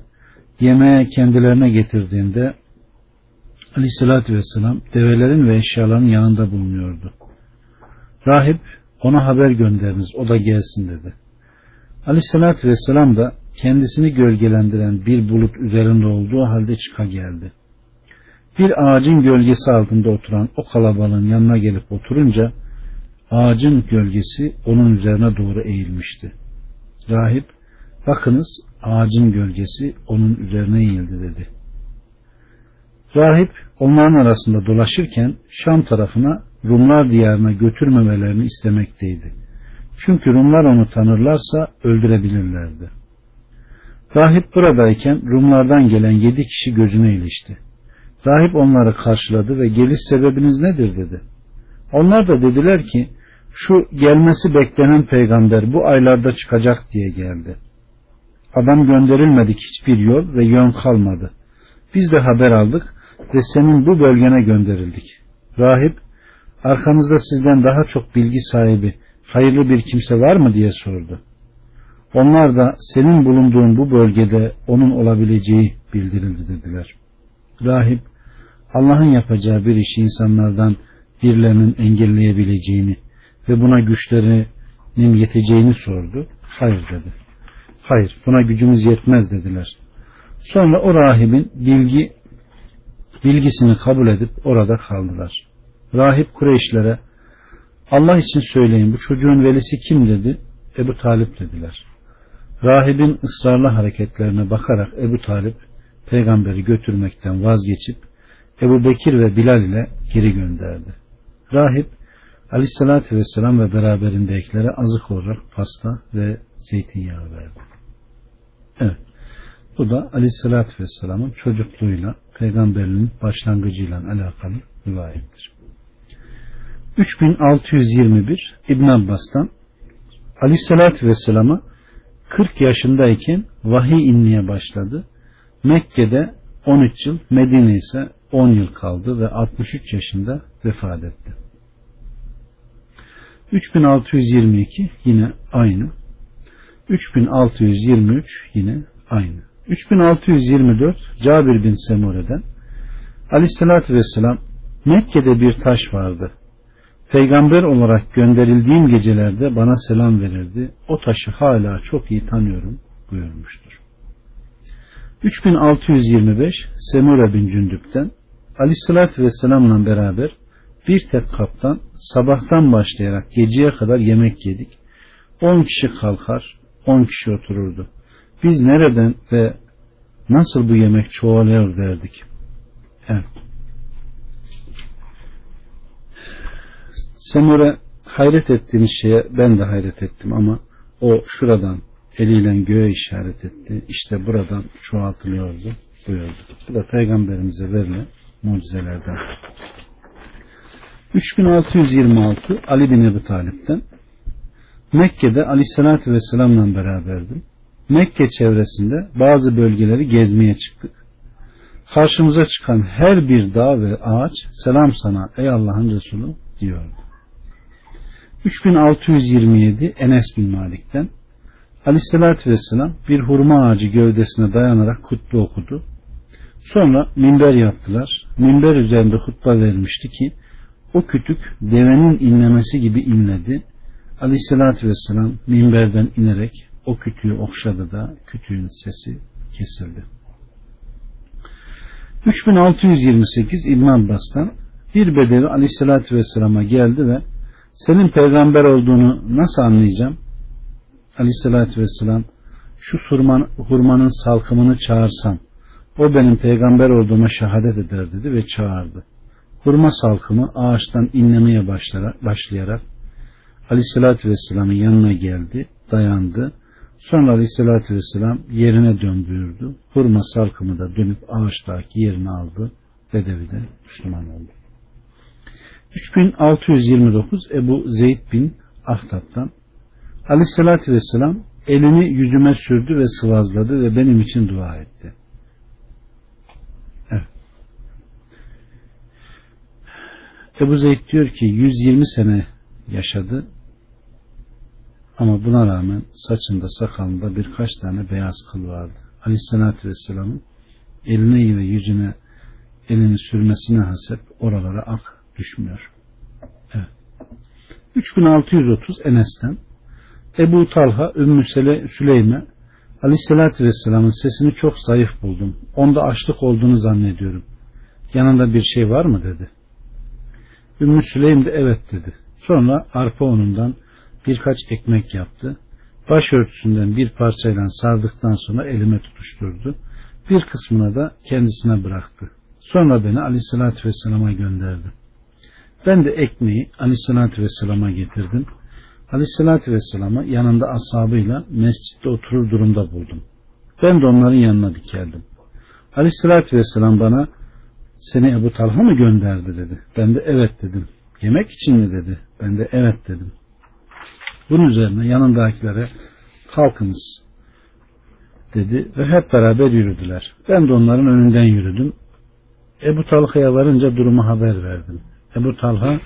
[SPEAKER 1] Yemeğe kendilerine getirdiğinde Aleyhisselatü Vesselam develerin ve eşyaların yanında bulunuyordu. Rahip ona haber gönderiniz o da gelsin dedi. Aleyhisselatü Vesselam da kendisini gölgelendiren bir bulut üzerinde olduğu halde çıka geldi. Bir ağacın gölgesi altında oturan o kalabalığın yanına gelip oturunca ağacın gölgesi onun üzerine doğru eğilmişti. Rahip bakınız ağacın gölgesi onun üzerine eğildi dedi. Rahip onların arasında dolaşırken Şam tarafına Rumlar diyarına götürmemelerini istemekteydi. Çünkü Rumlar onu tanırlarsa öldürebilirlerdi. Rahip buradayken Rumlardan gelen yedi kişi gözüne ilişti. Rahip onları karşıladı ve geliş sebebiniz nedir dedi. Onlar da dediler ki şu gelmesi beklenen peygamber bu aylarda çıkacak diye geldi. Adam gönderilmedik hiçbir yol ve yön kalmadı. Biz de haber aldık ve senin bu bölgene gönderildik. Rahip arkanızda sizden daha çok bilgi sahibi hayırlı bir kimse var mı diye sordu. Onlar da senin bulunduğun bu bölgede onun olabileceği bildirildi dediler. Rahip Allah'ın yapacağı bir işi insanlardan birilerinin engelleyebileceğini ve buna güçlerinin yeteceğini sordu. Hayır dedi. Hayır buna gücümüz yetmez dediler. Sonra o rahibin bilgi bilgisini kabul edip orada kaldılar. Rahip Kureyşlere Allah için söyleyin bu çocuğun velisi kim dedi? Ebu Talip dediler. Rahibin ısrarlı hareketlerine bakarak Ebu Talip peygamberi götürmekten vazgeçip Ebu Bekir ve Bilal ile geri gönderdi. Rahip Aleyhisselatü Vesselam ve beraberindekilere azık olarak pasta ve zeytinyağı verdi. Evet. Bu da Aleyhisselatü Vesselam'ın çocukluğuyla peygamberinin başlangıcıyla alakalı rivayettir. 3621 İbn Abbas'tan Aleyhisselatü Vesselam'a 40 yaşındayken vahiy inmeye başladı. Mekke'de 13 yıl, Medine ise 10 yıl kaldı ve 63 yaşında vefat etti. 3622 yine aynı. 3623 yine aynı. 3624 Cabir bin Semure'den Aleyhisselatü Vesselam Mekke'de bir taş vardı. Peygamber olarak gönderildiğim gecelerde bana selam verirdi. O taşı hala çok iyi tanıyorum buyurmuştur. 3625 Semure bin Cündüp'ten Aleyhisselatü Vesselam'la beraber bir tek kaptan sabahtan başlayarak geceye kadar yemek yedik. 10 kişi kalkar, 10 kişi otururdu. Biz nereden ve nasıl bu yemek çoğalıyor derdik. Evet. Semure hayret ettiğiniz şeye ben de hayret ettim ama o şuradan eliyle göğe işaret etti. İşte buradan çoğaltılıyordu buyurdu. Bu da peygamberimize verilen mucizelerden. 3626 Ali bin Ebu Talip'ten Mekke'de Aleyhisselatü Vesselam'la beraberdim. Mekke çevresinde bazı bölgeleri gezmeye çıktık. Karşımıza çıkan her bir dağ ve ağaç selam sana ey Allah'ın Resulü diyordu. 3627 Enes bin Malik'ten Aleyhisselatü Vesselam bir hurma ağacı gövdesine dayanarak hutbe okudu. Sonra minber yaptılar. Minber üzerinde hutba vermişti ki o kütük devenin inlemesi gibi inledi. Aleyhisselatü Vesselam minberden inerek o kütüğü okşadı da kütüğün sesi kesildi. 3628 İbn Abbas'tan bir bedevi Aleyhisselatü Vesselam'a geldi ve senin peygamber olduğunu nasıl anlayacağım? Aleyhisselatü Vesselam şu hurman, hurmanın salkımını çağırsam o benim peygamber olduğuma şehadet eder dedi ve çağırdı. Hurma salkımı ağaçtan inlemeye başlayarak, başlayarak Aleyhisselatü Vesselam'ın yanına geldi, dayandı. Sonra Aleyhisselatü Vesselam yerine dön buyurdu. Hurma salkımı da dönüp ağaçtaki yerini aldı. Bedevi de Müslüman oldu. 3629 Ebu Zeyd bin Ahtab'dan Aleyhisselatü Vesselam elini yüzüme sürdü ve sıvazladı ve benim için dua etti. Evet. Ebu Zeyd diyor ki 120 sene yaşadı ama buna rağmen saçında sakalında birkaç tane beyaz kıl vardı. Aleyhisselatü Vesselam'ın eline ve yüzüne elini sürmesine hasep oralara ak düşmüyor. Evet. 3630 Enes'ten Ebu Talha Ümmü Süleyme Aleyhisselatü Vesselam'ın sesini çok zayıf buldum. Onda açlık olduğunu zannediyorum. Yanında bir şey var mı dedi. Ümmü Süleym de evet dedi. Sonra arpa unundan birkaç ekmek yaptı. Başörtüsünden bir parçayla sardıktan sonra elime tutuşturdu. Bir kısmına da kendisine bıraktı. Sonra beni Aleyhisselatü Vesselam'a gönderdi. Ben de ekmeği Aleyhisselatü Vesselam'a getirdim. Aleyhisselatü Vesselam'ı yanında ashabıyla mescitte oturur durumda buldum. Ben de onların yanına dikeldim. Aleyhisselatü Vesselam bana seni Ebu Talha mı gönderdi dedi. Ben de evet dedim. Yemek için mi dedi. Ben de evet dedim. Bunun üzerine yanındakilere kalkınız dedi ve hep beraber yürüdüler. Ben de onların önünden yürüdüm. Ebu Talha'ya varınca durumu haber verdim. Ebu Talha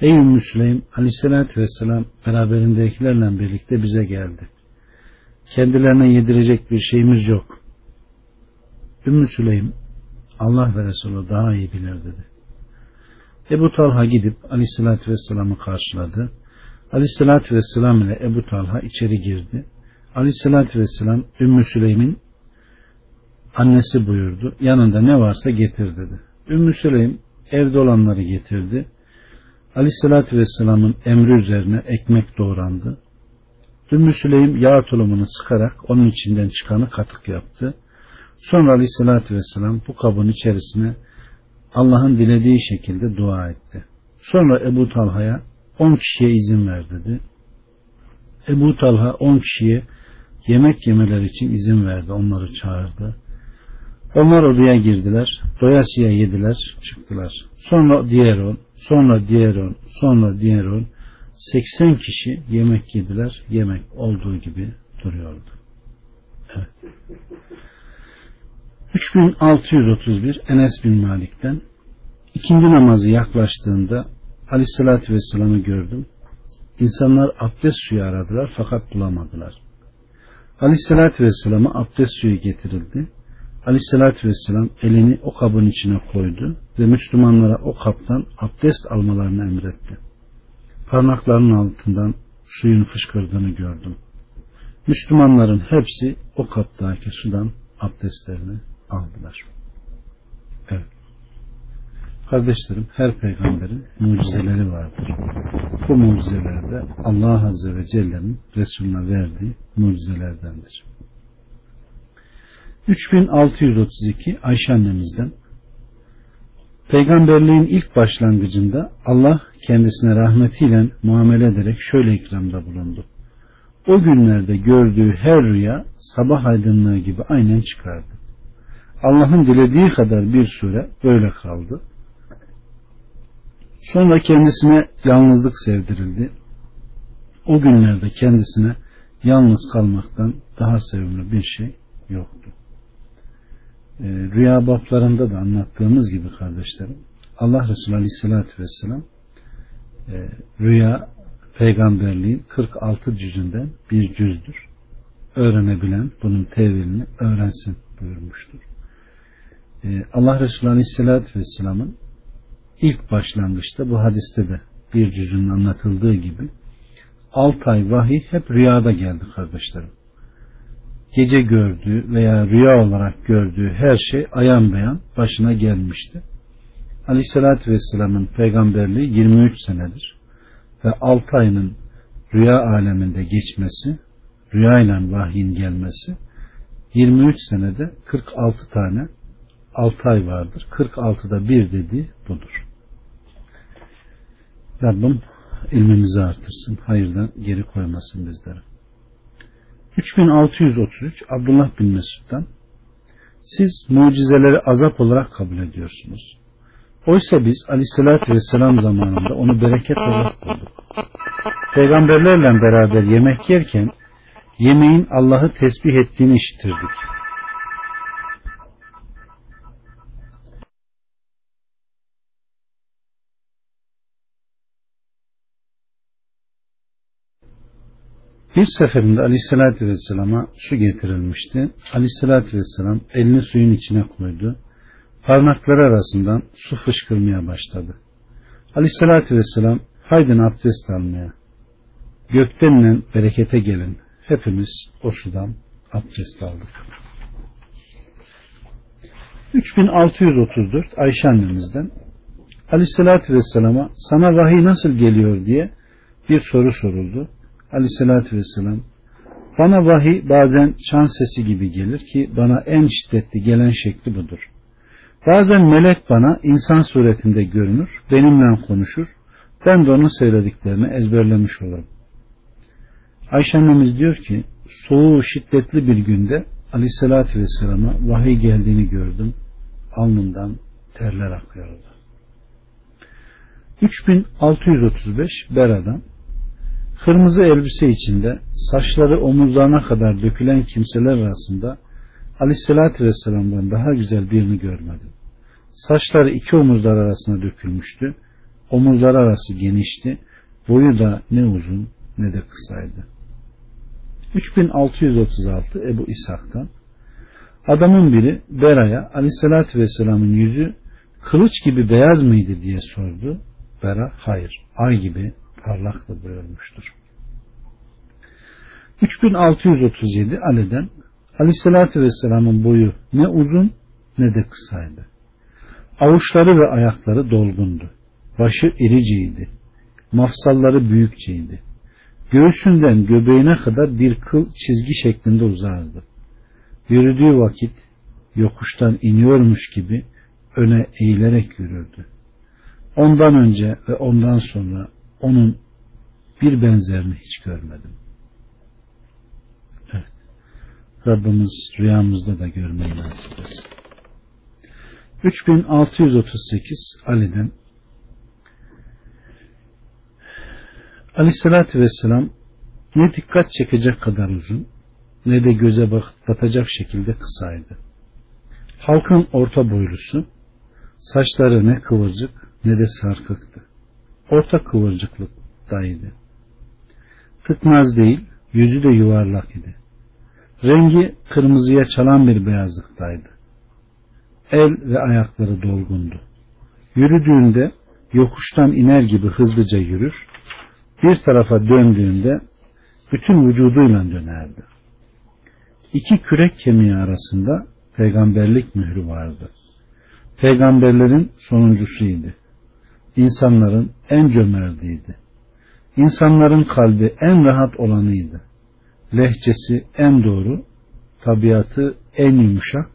[SPEAKER 1] Ey Ümmü Süleym aleyhissalatü vesselam beraberindekilerle birlikte bize geldi. Kendilerine yedirecek bir şeyimiz yok. Ümmü Süleym Allah ve Resulü daha iyi bilir dedi. Ebu Talha gidip aleyhissalatü vesselam'ı karşıladı. Aleyhissalatü vesselam ile Ebu Talha içeri girdi. Aleyhissalatü vesselam Ümmü Süleym'in annesi buyurdu. Yanında ne varsa getir dedi. Ümmü Süleym evde olanları getirdi. Aleyhissalatü Vesselam'ın emri üzerine ekmek doğrandı. Ümmü Süleym yağ tulumunu sıkarak onun içinden çıkanı katık yaptı. Sonra Aleyhissalatü Vesselam bu kabın içerisine Allah'ın dilediği şekilde dua etti. Sonra Ebu Talha'ya on kişiye izin ver dedi. Ebu Talha on kişiye yemek yemeler için izin verdi. Onları çağırdı. Onlar odaya girdiler. Doyasıya yediler. Çıktılar. Sonra diğer on, sonra diğer on, sonra diğer on. 80 kişi yemek yediler. Yemek olduğu gibi duruyordu. Evet. 3631 Enes bin Malik'ten ikindi namazı yaklaştığında Aleyhisselatü Vesselam'ı gördüm. İnsanlar abdest suyu aradılar fakat bulamadılar. Aleyhisselatü Vesselam'a abdest suyu getirildi. Aleyhisselatü Vesselam elini o kabın içine koydu ve Müslümanlara o kaptan abdest almalarını emretti. Parmaklarının altından suyun fışkırdığını gördüm. Müslümanların hepsi o kaptaki sudan abdestlerini aldılar. Evet. Kardeşlerim her peygamberin mucizeleri vardır. Bu mucizeler de Allah Azze ve Celle'nin Resulüne verdiği mucizelerdendir. 3632 Ayşe annemizden Peygamberliğin ilk başlangıcında Allah kendisine rahmetiyle muamele ederek şöyle ikramda bulundu. O günlerde gördüğü her rüya sabah aydınlığı gibi aynen çıkardı. Allah'ın dilediği kadar bir süre böyle kaldı. Sonra kendisine yalnızlık sevdirildi. O günlerde kendisine yalnız kalmaktan daha sevimli bir şey yoktu. Ee, rüya bablarında da anlattığımız gibi kardeşlerim Allah Resulü Aleyhisselatü Vesselam e, rüya peygamberliğin 46 cüzünden bir cüzdür. Öğrenebilen bunun tevilini öğrensin buyurmuştur. Ee, Allah Resulü Aleyhisselatü Vesselam'ın ilk başlangıçta bu hadiste de bir cüzünün anlatıldığı gibi 6 ay vahiy hep rüyada geldi kardeşlerim. Gece gördüğü veya rüya olarak gördüğü her şey ayan beyan başına gelmişti. Aleyhissalatü Vesselam'ın peygamberliği 23 senedir ve 6 ayının rüya aleminde geçmesi, rüyayla vahyin gelmesi 23 senede 46 tane 6 ay vardır. 46'da bir dediği budur. Rabbim ilmimizi artırsın. Hayırdan geri koymasın bizleri. 3633 Abdullah bin Mesud'dan siz mucizeleri azap olarak kabul ediyorsunuz. Oysa biz aleyhissalatü vesselam zamanında onu bereket olarak bulduk. Peygamberlerle beraber yemek yerken yemeğin Allah'ı tesbih ettiğini işitirdik. Bir seferinde Aleyhisselatü Vesselam'a su getirilmişti. Aleyhisselatü Vesselam elini suyun içine koydu. Parmakları arasından su fışkırmaya başladı. Aleyhisselatü Vesselam haydin abdest almaya. Göktenle berekete gelin. Hepimiz o sudan abdest aldık. 3634 Ayşe annemizden Aleyhisselatü Vesselam'a sana vahiy nasıl geliyor diye bir soru soruldu. Aleyhisselatü Vesselam bana vahiy bazen çan sesi gibi gelir ki bana en şiddetli gelen şekli budur. Bazen melek bana insan suretinde görünür, benimle konuşur, ben de onun söylediklerini ezberlemiş olurum. Ayşe annemiz diyor ki, soğuğu şiddetli bir günde Aleyhisselatü Vesselam'a vahiy geldiğini gördüm, alnından terler akıyordu. 3635 Bera'dan Kırmızı elbise içinde saçları omuzlarına kadar dökülen kimseler arasında Aleyhisselatü Vesselam'dan daha güzel birini görmedim. Saçları iki omuzlar arasına dökülmüştü. Omuzlar arası genişti. Boyu da ne uzun ne de kısaydı. 3636 Ebu İshak'tan Adamın biri Bera'ya Aleyhisselatü Vesselam'ın yüzü kılıç gibi beyaz mıydı diye sordu. Bera hayır ay gibi parlaktı buyurmuştur. 3637 Ali'den Aleyhisselatü Vesselam'ın boyu ne uzun ne de kısaydı. Avuçları ve ayakları dolgundu. Başı iriciydi. Mafsalları büyükçeydi. Göğsünden göbeğine kadar bir kıl çizgi şeklinde uzardı. Yürüdüğü vakit yokuştan iniyormuş gibi öne eğilerek yürürdü. Ondan önce ve ondan sonra onun bir benzerini hiç görmedim. Evet. Rabbimiz rüyamızda da görmeyi nasip etsin. 3638 Ali'den Aleyhissalatü Vesselam ne dikkat çekecek kadar uzun ne de göze batacak şekilde kısaydı. Halkın orta boylusu, saçları ne kıvırcık ne de sarkıktı orta kıvırcıklıktaydı. Tıkmaz değil, yüzü de yuvarlak idi. Rengi kırmızıya çalan bir beyazlıktaydı. El ve ayakları dolgundu. Yürüdüğünde yokuştan iner gibi hızlıca yürür, bir tarafa döndüğünde bütün vücuduyla dönerdi. İki kürek kemiği arasında peygamberlik mührü vardı. Peygamberlerin sonuncusuydu insanların en cömertiydi. İnsanların kalbi en rahat olanıydı. Lehçesi en doğru, tabiatı en yumuşak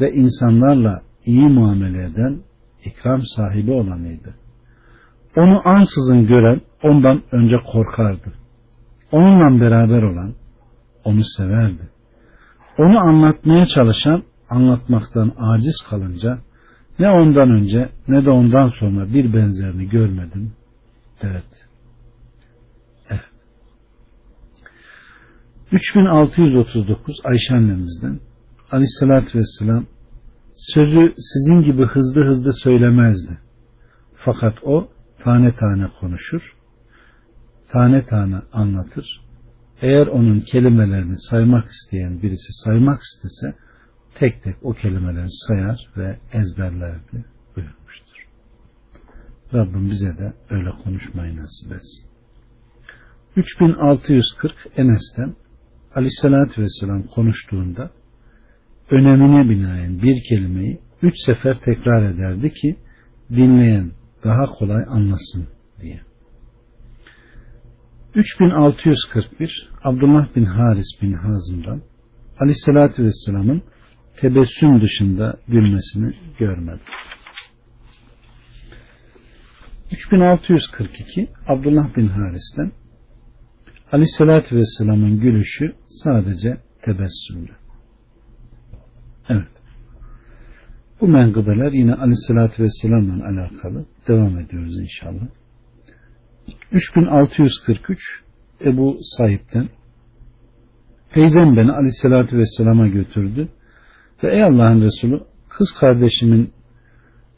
[SPEAKER 1] ve insanlarla iyi muamele eden ikram sahibi olanıydı. Onu ansızın gören ondan önce korkardı. Onunla beraber olan onu severdi. Onu anlatmaya çalışan anlatmaktan aciz kalınca ne ondan önce ne de ondan sonra bir benzerini görmedim derdi. Evet. 3639 Ayşe annemizden Aleyhisselatü Vesselam sözü sizin gibi hızlı hızlı söylemezdi. Fakat o tane tane konuşur. tane tane anlatır. Eğer onun kelimelerini saymak isteyen birisi saymak istese tek tek o kelimeleri sayar ve ezberlerdi buyurmuştur. Rabbim bize de öyle konuşmayı nasip etsin. 3640 Enes'ten Aleyhisselatü Vesselam konuştuğunda önemine binaen bir kelimeyi üç sefer tekrar ederdi ki dinleyen daha kolay anlasın diye. 3641 Abdullah bin Haris bin Hazım'dan Aleyhisselatü Vesselam'ın tebessüm dışında gülmesini görmedi. 3642 Abdullah bin Haris'ten Aleyhisselatü Vesselam'ın gülüşü sadece tebessümdü. Evet. Bu menkıbeler yine Aleyhisselatü Vesselam'la alakalı. Devam ediyoruz inşallah. 3643 Ebu Sahip'ten Teyzem beni Aleyhisselatü Vesselam'a götürdü ve ey Allah'ın Resulü kız kardeşimin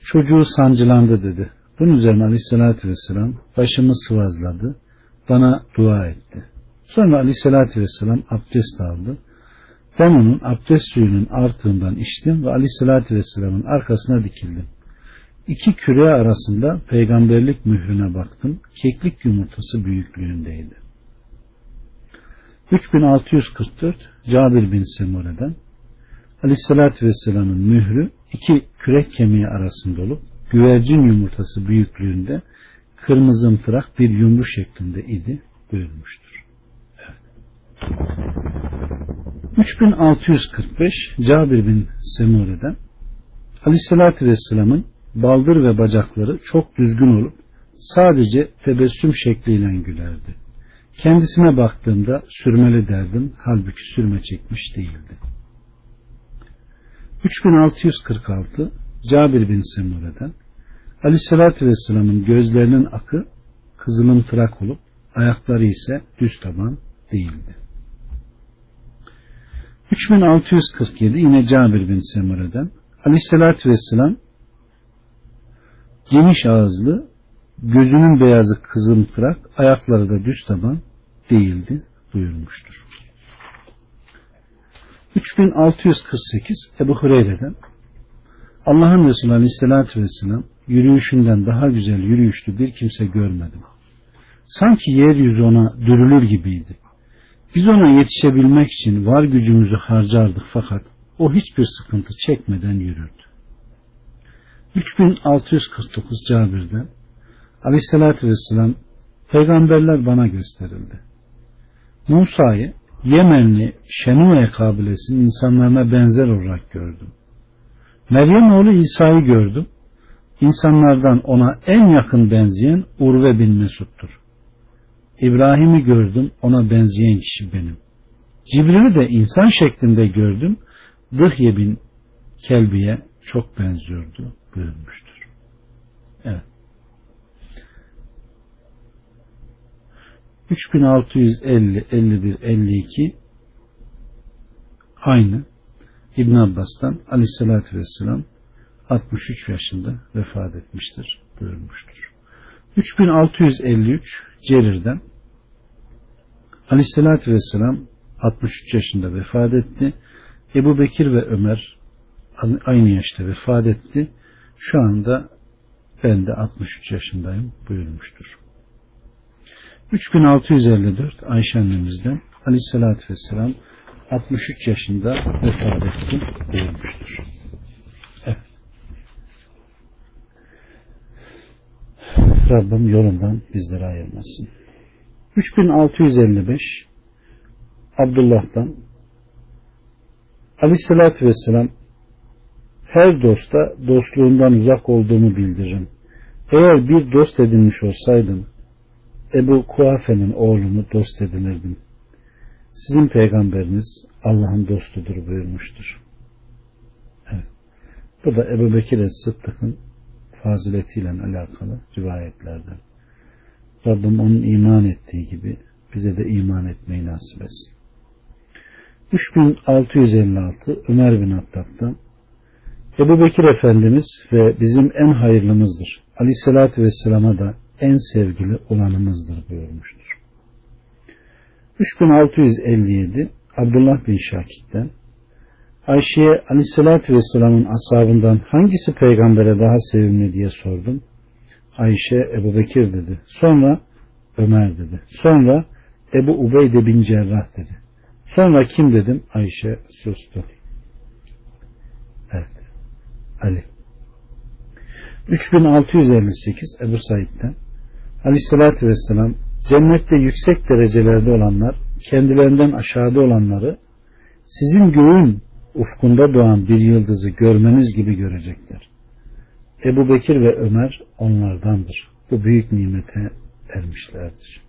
[SPEAKER 1] çocuğu sancılandı dedi. Bunun üzerine Aleyhisselatü Vesselam başımı sıvazladı. Bana dua etti. Sonra Aleyhisselatü Vesselam abdest aldı. Ben onun abdest suyunun artığından içtim ve Aleyhisselatü Vesselam'ın arkasına dikildim. İki küre arasında peygamberlik mührüne baktım. Keklik yumurtası büyüklüğündeydi. 3644 Cabir bin Semure'den Aleyhisselatü Vesselam'ın mührü iki kürek kemiği arasında olup güvercin yumurtası büyüklüğünde kırmızı mtırak bir yumru şeklinde idi buyurmuştur. Evet. 3645 Cabir bin Semure'den Aleyhisselatü Vesselam'ın baldır ve bacakları çok düzgün olup sadece tebessüm şekliyle gülerdi. Kendisine baktığımda sürmeli derdim halbuki sürme çekmiş değildi. 3646 Cabir bin Semure'den Aleyhisselatü Vesselam'ın gözlerinin akı kızılım tırak olup ayakları ise düz taban değildi. 3647 yine Cabir bin Semure'den Aleyhisselatü Vesselam geniş ağızlı gözünün beyazı kızımtırak ayakları da düz taban değildi buyurmuştur. 3648 Ebu Hureyre'den Allah'ın Resulü Aleyhisselatü Vesselam yürüyüşünden daha güzel yürüyüşlü bir kimse görmedim. Sanki yeryüzü ona dürülür gibiydi. Biz ona yetişebilmek için var gücümüzü harcardık fakat o hiçbir sıkıntı çekmeden yürürdü. 3649 Cabir'den Aleyhisselatü Vesselam peygamberler bana gösterildi. Musa'yı Yemenli Şenuye kabilesinin insanlarına benzer olarak gördüm. Meryem oğlu İsa'yı gördüm. İnsanlardan ona en yakın benzeyen Urve bin Mesud'dur. İbrahim'i gördüm, ona benzeyen kişi benim. Cibril'i de insan şeklinde gördüm. Dıhye bin Kelbi'ye çok benziyordu buyurmuştur. Evet. 3650, 51, 52 aynı İbn Abbas'tan aleyhissalatü vesselam 63 yaşında vefat etmiştir buyurmuştur. 3653 Cerir'den aleyhissalatü vesselam 63 yaşında vefat etti. Ebu Bekir ve Ömer aynı yaşta vefat etti. Şu anda ben de 63 yaşındayım buyurmuştur. 3654 Ayşe annemizden aleyhissalatü vesselam 63 yaşında vefat etti buyurmuştur. Evet. Rabbim yolundan bizleri ayırmasın. 3655 Abdullah'dan Aleyhissalatü Vesselam her dosta dostluğundan uzak olduğumu bildiririm. Eğer bir dost edinmiş olsaydım Ebu Kuafe'nin oğlunu dost edinirdim. Sizin peygamberiniz Allah'ın dostudur buyurmuştur. Evet. Bu da Ebu Bekir Sıddık'ın faziletiyle alakalı rivayetlerden. Rabbim onun iman ettiği gibi bize de iman etmeyi nasip etsin. 3656 Ömer bin Hattab'dan Ebu Bekir Efendimiz ve bizim en hayırlımızdır. Aleyhissalatü Vesselam'a da en sevgili olanımızdır buyurmuştur. 3657 Abdullah bin Şakit'ten Ayşe'ye aleyhissalatü vesselamın ashabından hangisi peygambere daha sevimli diye sordum. Ayşe Ebu Bekir dedi. Sonra Ömer dedi. Sonra Ebu Ubeyde bin Cerrah dedi. Sonra kim dedim? Ayşe sustu. Evet. Ali. 3658 Ebu Said'den Aleyhisselatü Vesselam cennette yüksek derecelerde olanlar kendilerinden aşağıda olanları sizin göğün ufkunda doğan bir yıldızı görmeniz gibi görecekler. Ebu Bekir ve Ömer onlardandır. Bu büyük nimete ermişlerdir.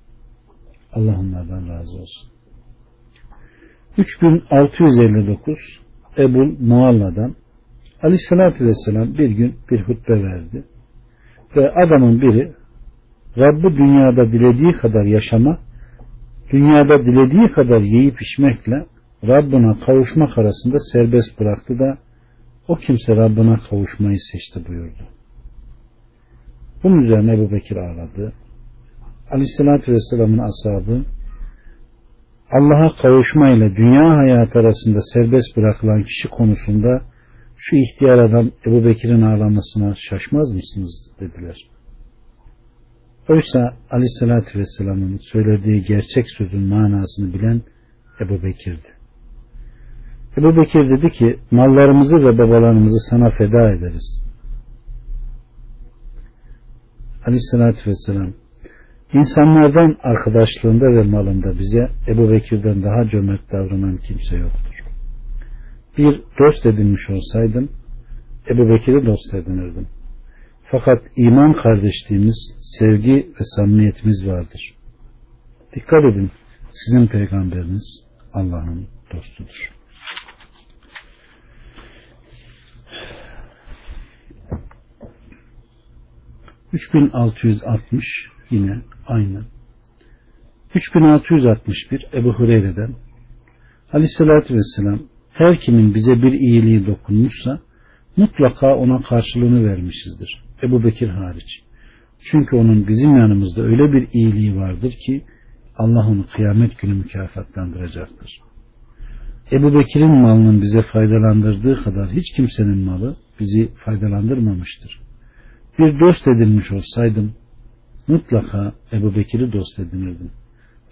[SPEAKER 1] Allah onlardan razı olsun. 3659 Ebul Mualla'dan Aleyhisselatü Vesselam bir gün bir hutbe verdi. Ve adamın biri Rabbi dünyada dilediği kadar yaşama, dünyada dilediği kadar yiyip içmekle Rabbına kavuşmak arasında serbest bıraktı da o kimse Rabbına kavuşmayı seçti buyurdu. Bunun üzerine Ebu Bekir ağladı. Aleyhisselatü Vesselam'ın ashabı Allah'a kavuşma ile dünya hayatı arasında serbest bırakılan kişi konusunda şu ihtiyar adam Ebu Bekir'in ağlamasına şaşmaz mısınız dediler. Oysa Aleyhisselatü Vesselam'ın söylediği gerçek sözün manasını bilen Ebu Bekir'di. Ebu Bekir dedi ki mallarımızı ve babalarımızı sana feda ederiz. Aleyhisselatü Vesselam insanlardan arkadaşlığında ve malında bize Ebu Bekir'den daha cömert davranan kimse yoktur. Bir dost edinmiş olsaydım Ebu Bekir'i dost edinirdim. Fakat iman kardeşliğimiz, sevgi ve samimiyetimiz vardır. Dikkat edin, sizin peygamberiniz Allah'ın dostudur. ...3660 yine aynı. 3661 Ebu Hureyre'den Aleyhisselatü Vesselam her kimin bize bir iyiliği dokunmuşsa mutlaka ona karşılığını vermişizdir. Ebu Bekir hariç. Çünkü onun bizim yanımızda öyle bir iyiliği vardır ki Allah onu kıyamet günü mükafatlandıracaktır. Ebu Bekir'in malının bize faydalandırdığı kadar hiç kimsenin malı bizi faydalandırmamıştır. Bir dost edilmiş olsaydım mutlaka Ebu Bekir'i dost edinirdim.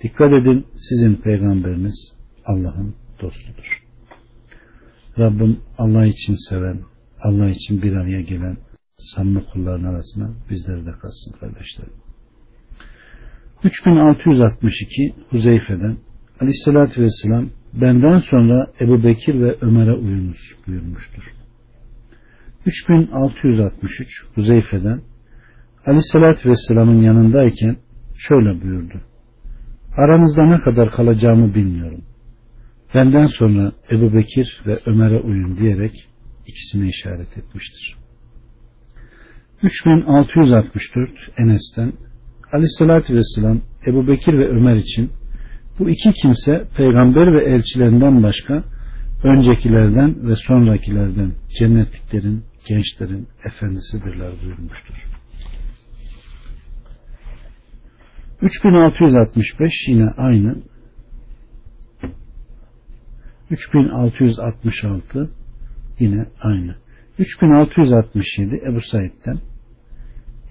[SPEAKER 1] Dikkat edin sizin peygamberiniz Allah'ın dostudur. Rabbim Allah için seven, Allah için bir araya gelen samimi kulların arasına bizleri de katsın kardeşlerim. 3662 Huzeyfe'den Aleyhisselatü Vesselam benden sonra Ebu Bekir ve Ömer'e uyunuz buyurmuştur. 3663 Huzeyfe'den Aleyhisselatü Vesselam'ın yanındayken şöyle buyurdu. Aranızda ne kadar kalacağımı bilmiyorum. Benden sonra Ebu Bekir ve Ömer'e uyun diyerek ikisine işaret etmiştir. 3664 Enes'ten Aleyhisselatü Vesselam Ebu Bekir ve Ömer için bu iki kimse peygamber ve elçilerinden başka öncekilerden ve sonrakilerden cennetliklerin, gençlerin efendisidirler buyurmuştur. 3665 yine aynı 3666 yine aynı 3667 Ebu Said'den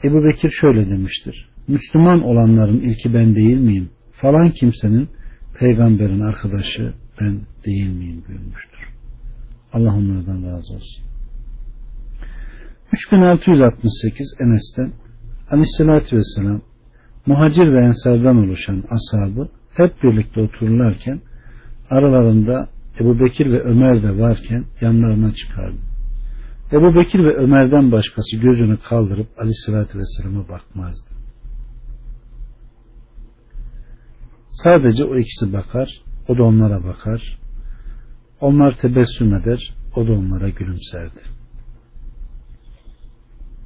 [SPEAKER 1] Ebu Bekir şöyle demiştir. Müslüman olanların ilki ben değil miyim? Falan kimsenin peygamberin arkadaşı ben değil miyim buyurmuştur. Allah onlardan razı olsun. 3668 Enes'ten Aleyhisselatü Vesselam muhacir ve ensardan oluşan ashabı hep birlikte otururlarken aralarında Ebu Bekir ve Ömer de varken yanlarına çıkardı. Ebu Bekir ve Ömer'den başkası gözünü kaldırıp aleyhissalatü vesselam'a bakmazdı. Sadece o ikisi bakar, o da onlara bakar. Onlar tebessüm eder, o da onlara gülümserdi.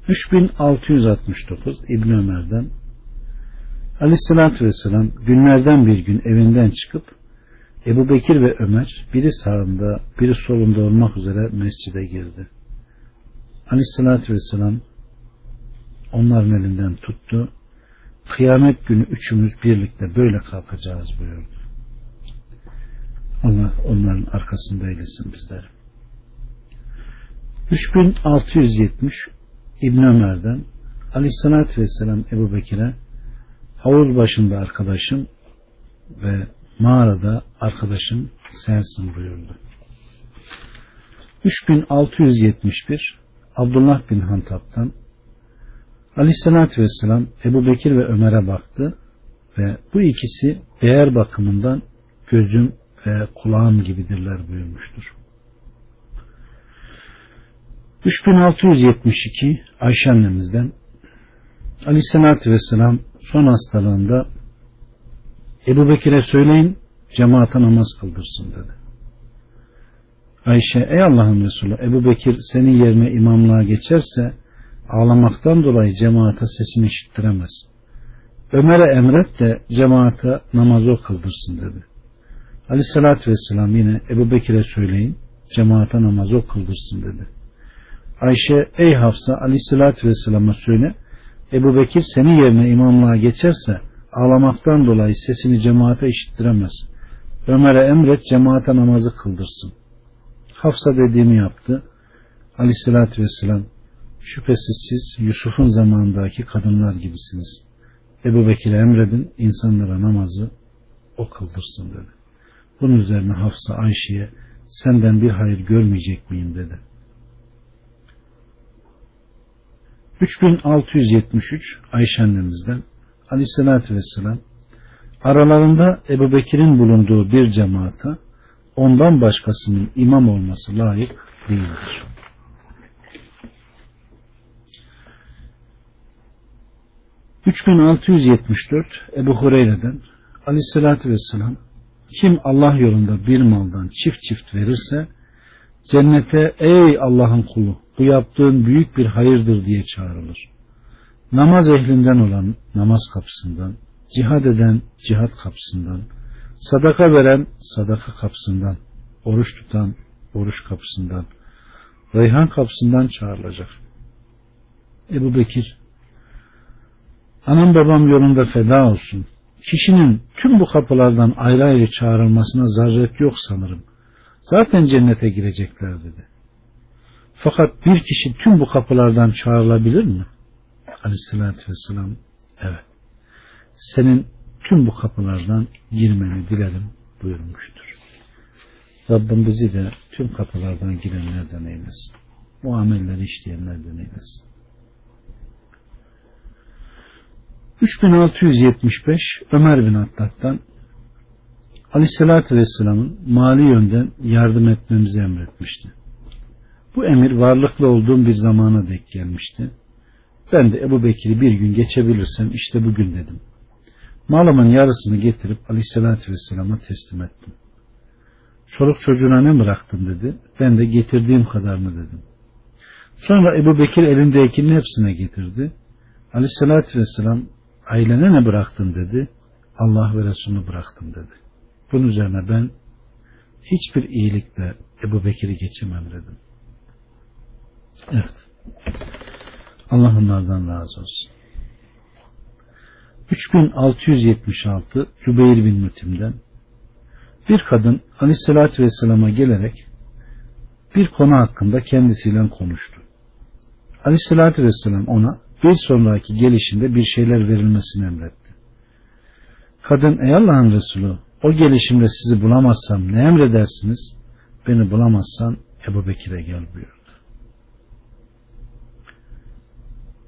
[SPEAKER 1] 3669 İbn Ömer'den Aleyhissalatü Vesselam günlerden bir gün evinden çıkıp Ebu Bekir ve Ömer biri sağında biri solunda olmak üzere mescide girdi. Aleyhissalatü Vesselam onların elinden tuttu. Kıyamet günü üçümüz birlikte böyle kalkacağız buyurdu. Allah onların arkasında eylesin bizleri. 3670 İbn Ömer'den Aleyhisselatü Vesselam Ebu Bekir'e havuz başında arkadaşım ve mağarada arkadaşım sensin buyurdu. 3671 Abdullah bin Hantab'dan Aleyhisselatü Vesselam Ebu Bekir ve Ömer'e baktı ve bu ikisi değer bakımından gözüm ve kulağım gibidirler buyurmuştur. 3672 Ayşe annemizden Aleyhisselatü Vesselam son hastalığında Ebu Bekir'e söyleyin cemaate namaz kıldırsın dedi. Ayşe ey Allah'ın Resulü Ebu Bekir senin yerine imamlığa geçerse ağlamaktan dolayı cemaate sesini işittiremez. Ömer'e emret de cemaate namazı kıldırsın dedi. Aleyhissalatü vesselam yine Ebu Bekir'e söyleyin cemaate namazı kıldırsın dedi. Ayşe ey Hafsa Aleyhissalatü vesselama söyle Ebu Bekir senin yerine imamlığa geçerse ağlamaktan dolayı sesini cemaate işittiremez. Ömer'e emret cemaate namazı kıldırsın. Hafsa dediğimi yaptı. Aleyhissalatü vesselam şüphesiz siz Yusuf'un zamanındaki kadınlar gibisiniz. Ebu Bekir'e emredin insanlara namazı o kıldırsın dedi. Bunun üzerine Hafsa Ayşe'ye senden bir hayır görmeyecek miyim dedi. 3673 Ayşe annemizden Aleyhisselatü Vesselam aralarında Ebu Bekir'in bulunduğu bir cemaata ondan başkasının imam olması layık değildir. ...3674 Ebu Hureyre'den Aleyhisselatü Vesselam kim Allah yolunda bir maldan çift çift verirse cennete ey Allah'ın kulu bu yaptığın büyük bir hayırdır diye çağrılır. Namaz ehlinden olan namaz kapısından, cihad eden cihat kapısından, sadaka veren sadaka kapısından, oruç tutan oruç kapısından, reyhan kapısından çağrılacak. Ebu Bekir, anam babam yolunda feda olsun. Kişinin tüm bu kapılardan ayrı ayrı çağrılmasına zaruret yok sanırım. Zaten cennete girecekler dedi. Fakat bir kişi tüm bu kapılardan çağrılabilir mi? Aleyhissalatü vesselam evet. Senin tüm bu kapılardan girmeni dilerim buyurmuştur. Rabbim bizi de tüm kapılardan girenlerden eylesin. Bu amelleri işleyenlerden eylesin. 3675 Ömer bin Attak'tan Aleyhisselatü Vesselam'ın mali yönden yardım etmemizi emretmişti. Bu emir varlıklı olduğum bir zamana denk gelmişti. Ben de Ebu Bekir'i bir gün geçebilirsem işte bugün dedim. Malımın yarısını getirip Aleyhisselatü Vesselam'a teslim ettim. Çoluk çocuğuna ne bıraktın dedi. Ben de getirdiğim kadarını dedim. Sonra Ebu Bekir elindekinin hepsine getirdi. Aleyhisselatü Vesselam ailene ne bıraktın dedi. Allah ve Resulünü bıraktım dedi. Bunun üzerine ben hiçbir iyilikle Ebu Bekir'i geçemem dedim. Evet. Allah onlardan razı olsun. 3676 Cübeyr bin Mütim'den bir kadın Aleyhisselatü Vesselam'a gelerek bir konu hakkında kendisiyle konuştu. Aleyhisselatü Vesselam ona bir sonraki gelişinde bir şeyler verilmesini emretti. Kadın ey Allah'ın Resulü o gelişimde sizi bulamazsam ne emredersiniz? Beni bulamazsan Ebu Bekir'e gel buyurdu.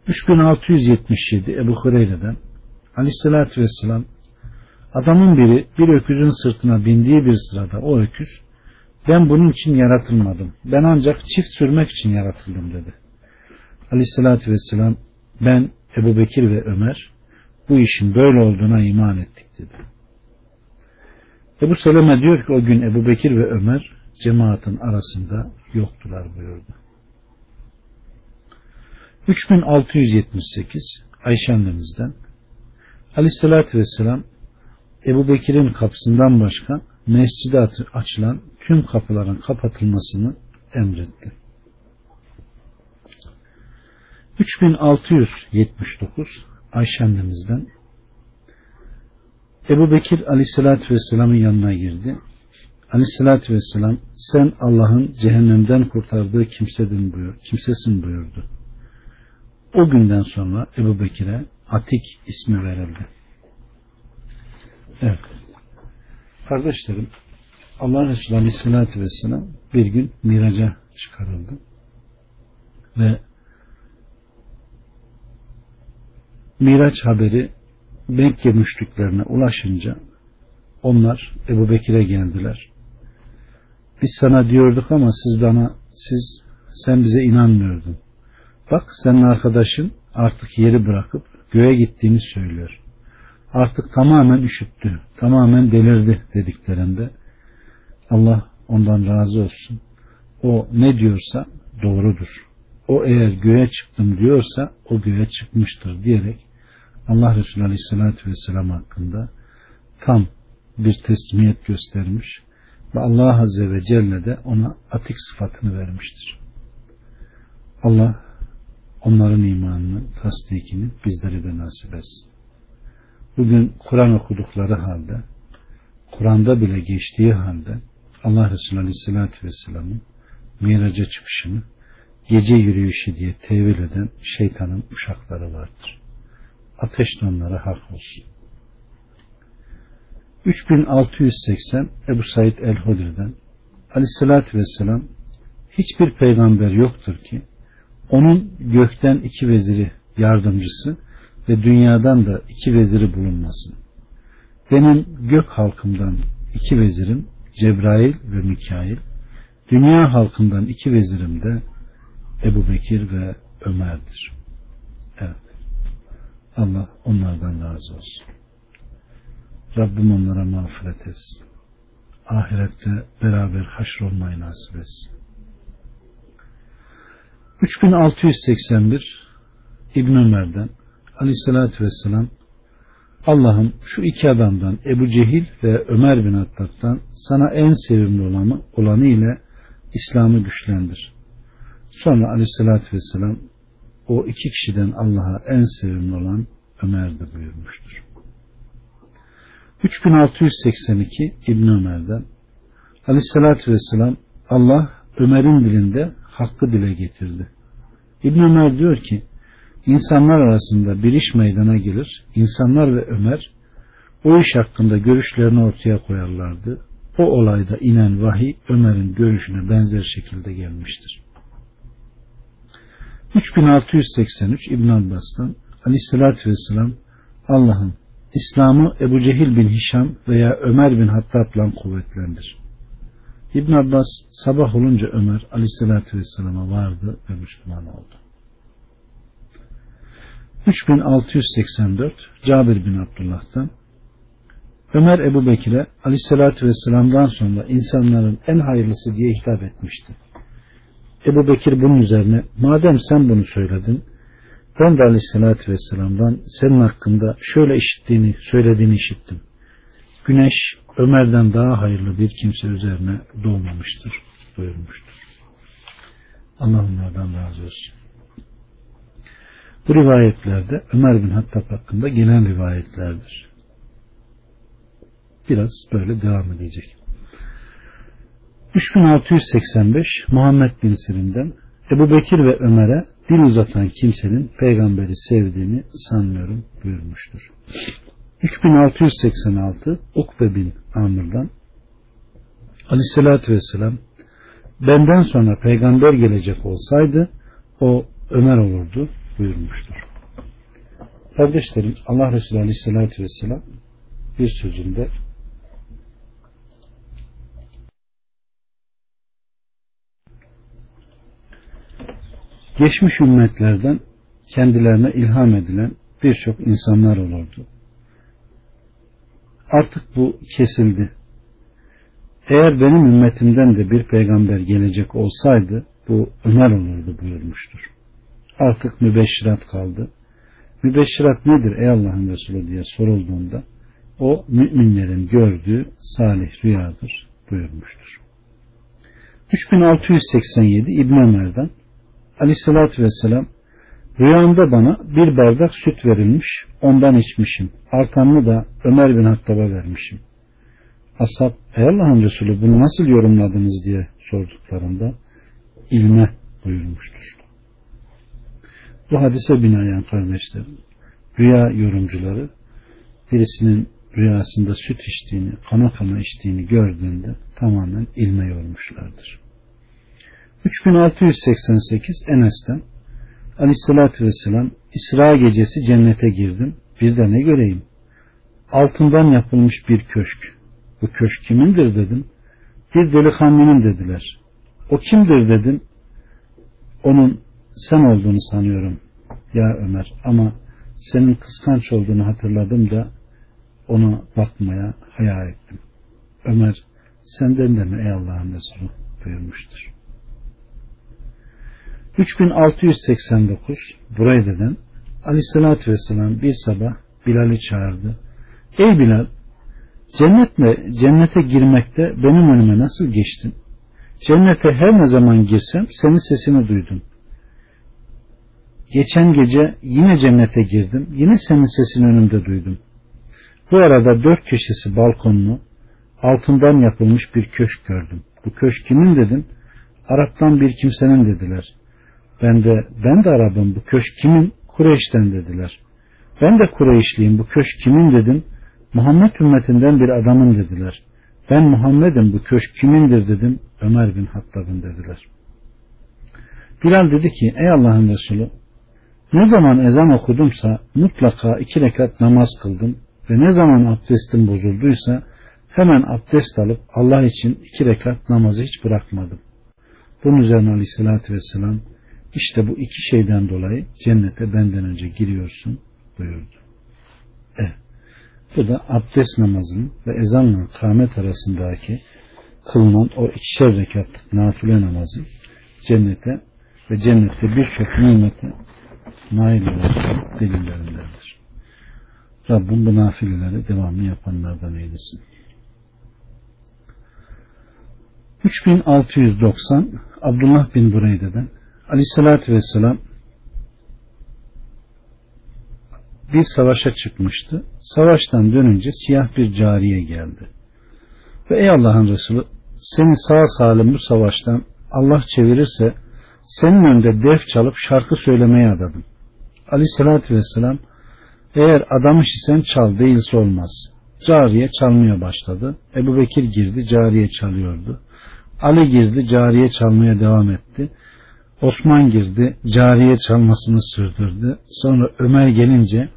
[SPEAKER 1] 3677 Ebu Hureyre'den Aleyhisselatü Vesselam adamın biri bir öküzün sırtına bindiği bir sırada o öküz ben bunun için yaratılmadım. Ben ancak çift sürmek için yaratıldım dedi. Aleyhisselatü Vesselam ben Ebu Bekir ve Ömer bu işin böyle olduğuna iman ettik dedi. Ebu Seleme diyor ki o gün Ebu Bekir ve Ömer cemaatin arasında yoktular buyurdu. 3678 Ayşe annemizden Aleyhisselatü Vesselam Ebu Bekir'in kapısından başka mescide açılan tüm kapıların kapatılmasını emretti. 3679 Ayşe annemizden Ebu Bekir aleyhissalatü vesselamın yanına girdi. Aleyhissalatü vesselam sen Allah'ın cehennemden kurtardığı kimsedin buyur, kimsesin buyurdu. O günden sonra Ebu Bekir'e Atik ismi verildi. Evet. Kardeşlerim Allah Resulü Aleyhisselatü Vesselam bir gün miraca çıkarıldı. Ve Miraç haberi Mekke müşriklerine ulaşınca onlar Ebu Bekir'e geldiler. Biz sana diyorduk ama siz bana siz sen bize inanmıyordun. Bak senin arkadaşın artık yeri bırakıp göğe gittiğini söylüyor. Artık tamamen üşüttü, tamamen delirdi dediklerinde Allah ondan razı olsun. O ne diyorsa doğrudur. O eğer göğe çıktım diyorsa o göğe çıkmıştır diyerek Allah Resulü Aleyhisselatü Vesselam hakkında tam bir teslimiyet göstermiş ve Allah Azze ve Celle de ona atik sıfatını vermiştir. Allah onların imanını, tasdikini bizlere de nasip etsin. Bugün Kur'an okudukları halde, Kur'an'da bile geçtiği halde Allah Resulü Aleyhisselatü Vesselam'ın miraca çıkışını gece yürüyüşü diye tevil eden şeytanın uşakları vardır. Ateş onlara hak olsun. 3680 Ebu Said el-Hudri'den Aleyhisselatü Vesselam hiçbir peygamber yoktur ki onun gökten iki veziri yardımcısı ve dünyadan da iki veziri bulunmasın. Benim gök halkımdan iki vezirim Cebrail ve Mikail, dünya halkından iki vezirim de Ebu Bekir ve Ömer'dir. Evet. Allah onlardan razı olsun. Rabbim onlara mağfiret etsin. Ahirette beraber haşrolmayı nasip etsin. 3681 İbn Ömer'den Aleyhisselatü Vesselam Allah'ım şu iki adamdan Ebu Cehil ve Ömer bin Hattab'dan sana en sevimli olanı, olanı ile İslam'ı güçlendir. Sonra aleyhissalatü vesselam o iki kişiden Allah'a en sevimli olan Ömer'di buyurmuştur. 3682 İbn Ömer'den aleyhissalatü vesselam Allah Ömer'in dilinde hakkı dile getirdi. İbn Ömer diyor ki insanlar arasında bir iş meydana gelir. İnsanlar ve Ömer o iş hakkında görüşlerini ortaya koyarlardı. O olayda inen vahiy Ömer'in görüşüne benzer şekilde gelmiştir. 3683 İbn Abbas'tan Aleyhisselatü Vesselam Allah'ın İslam'ı Ebu Cehil bin Hişam veya Ömer bin Hattab'la kuvvetlendir. İbn Abbas sabah olunca Ömer Aleyhisselatü Vesselam'a vardı ve Müslüman oldu. 3684 Cabir bin Abdullah'tan Ömer Ebu Bekir'e aleyhissalatü vesselam'dan sonra insanların en hayırlısı diye hitap etmişti. Ebu Bekir bunun üzerine madem sen bunu söyledin ben de aleyhissalatü vesselam'dan senin hakkında şöyle işittiğini söylediğini işittim. Güneş Ömer'den daha hayırlı bir kimse üzerine doğmamıştır buyurmuştur. Allah onlardan razı olsun. Bu rivayetlerde Ömer bin Hattab hakkında gelen rivayetlerdir. Biraz böyle devam edecek. 3685 Muhammed bin Sirin'den Ebu Bekir ve Ömer'e dil uzatan kimsenin peygamberi sevdiğini sanmıyorum buyurmuştur. 3686 Ukbe bin Amr'dan Aleyhisselatü Vesselam benden sonra peygamber gelecek olsaydı o Ömer olurdu buyurmuştur. Kardeşlerim Allah Resulü Aleyhisselatü Vesselam bir sözünde geçmiş ümmetlerden kendilerine ilham edilen birçok insanlar olurdu. Artık bu kesildi. Eğer benim ümmetimden de bir peygamber gelecek olsaydı bu Ömer olurdu buyurmuştur. Artık mübeşşirat kaldı. Mübeşşirat nedir ey Allah'ın Resulü diye sorulduğunda o müminlerin gördüğü salih rüyadır buyurmuştur. 3687 İbn Ömer'den Aleyhissalatü Vesselam rüyamda bana bir bardak süt verilmiş ondan içmişim. Arkamı da Ömer bin Hattab'a vermişim. Ashab ey Allah'ın Resulü bunu nasıl yorumladınız diye sorduklarında ilme buyurmuştur. Bu hadise binaen kardeşlerim rüya yorumcuları birisinin rüyasında süt içtiğini, kana kana içtiğini gördüğünde tamamen ilme yormuşlardır. 3688 Enes'ten Aleyhisselatü Vesselam İsra gecesi cennete girdim. Bir de ne göreyim? Altından yapılmış bir köşk. Bu köşk kimindir dedim. Bir delikanlının dediler. O kimdir dedim. Onun sen olduğunu sanıyorum ya Ömer ama senin kıskanç olduğunu hatırladım da ona bakmaya hayal ettim. Ömer senden de mi ey Allah'ın Resulü buyurmuştur. 3689 Burayde'den Aleyhisselatü Vesselam bir sabah Bilal'i çağırdı. Ey Bilal cennetle, cennete girmekte benim önüme nasıl geçtin? Cennete her ne zaman girsem senin sesini duydum. Geçen gece yine cennete girdim. Yine senin sesini önümde duydum. Bu arada dört köşesi balkonlu, altından yapılmış bir köşk gördüm. Bu köşk kimin dedim. Arap'tan bir kimsenin dediler. Ben de ben de Arap'ım bu köşk kimin? Kureyş'ten dediler. Ben de Kureyşliyim bu köşk kimin dedim. Muhammed ümmetinden bir adamın dediler. Ben Muhammed'im bu köşk kimindir dedim. Ömer bin Hattab'ın dediler. Bilal dedi ki ey Allah'ın Resulü ne zaman ezan okudumsa mutlaka iki rekat namaz kıldım ve ne zaman abdestim bozulduysa hemen abdest alıp Allah için iki rekat namazı hiç bırakmadım. Bunun üzerine aleyhissalatü vesselam işte bu iki şeyden dolayı cennete benden önce giriyorsun buyurdu. Evet. Bu da abdest namazının ve ezanla kâmet arasındaki kılınan o ikişer rekatlık nafile namazın cennete ve cennette birçok nimete nail olacak delillerindendir. Rabbim bu nafileleri devamlı yapanlardan eylesin. 3690 Abdullah bin Bureyde'den Aleyhisselatü Vesselam bir savaşa çıkmıştı. Savaştan dönünce siyah bir cariye geldi. Ve ey Allah'ın Resulü seni sağ salim bu savaştan Allah çevirirse senin önünde def çalıp şarkı söylemeye adadım. Aleyhissalatü vesselam eğer adamış isen çal değilse olmaz. Cariye çalmaya başladı. Ebu Bekir girdi cariye çalıyordu. Ali girdi cariye çalmaya devam etti. Osman girdi cariye çalmasını sürdürdü. Sonra Ömer gelince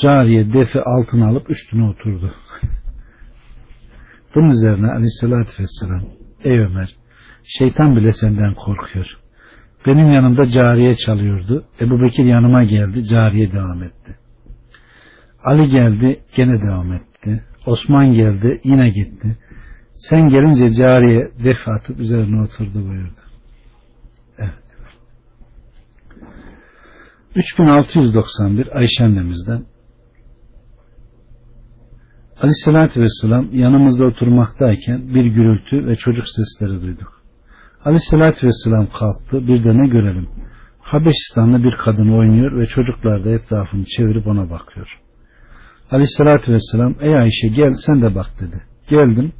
[SPEAKER 1] cariye defi altına alıp üstüne oturdu. (laughs) Bunun üzerine aleyhissalatü vesselam ey Ömer şeytan bile senden korkuyor. Benim yanımda cariye çalıyordu. Ebu Bekir yanıma geldi cariye devam etti. Ali geldi gene devam etti. Osman geldi yine gitti. Sen gelince cariye def atıp üzerine oturdu buyurdu. Evet. 3691 Ayşe annemizden Aleyhissalatü Vesselam yanımızda oturmaktayken bir gürültü ve çocuk sesleri duyduk. Aleyhissalatü Vesselam kalktı bir de ne görelim. Habeşistanlı bir kadın oynuyor ve çocuklar da etrafını çevirip ona bakıyor. Aleyhissalatü Vesselam ey Ayşe gel sen de bak dedi. Geldim.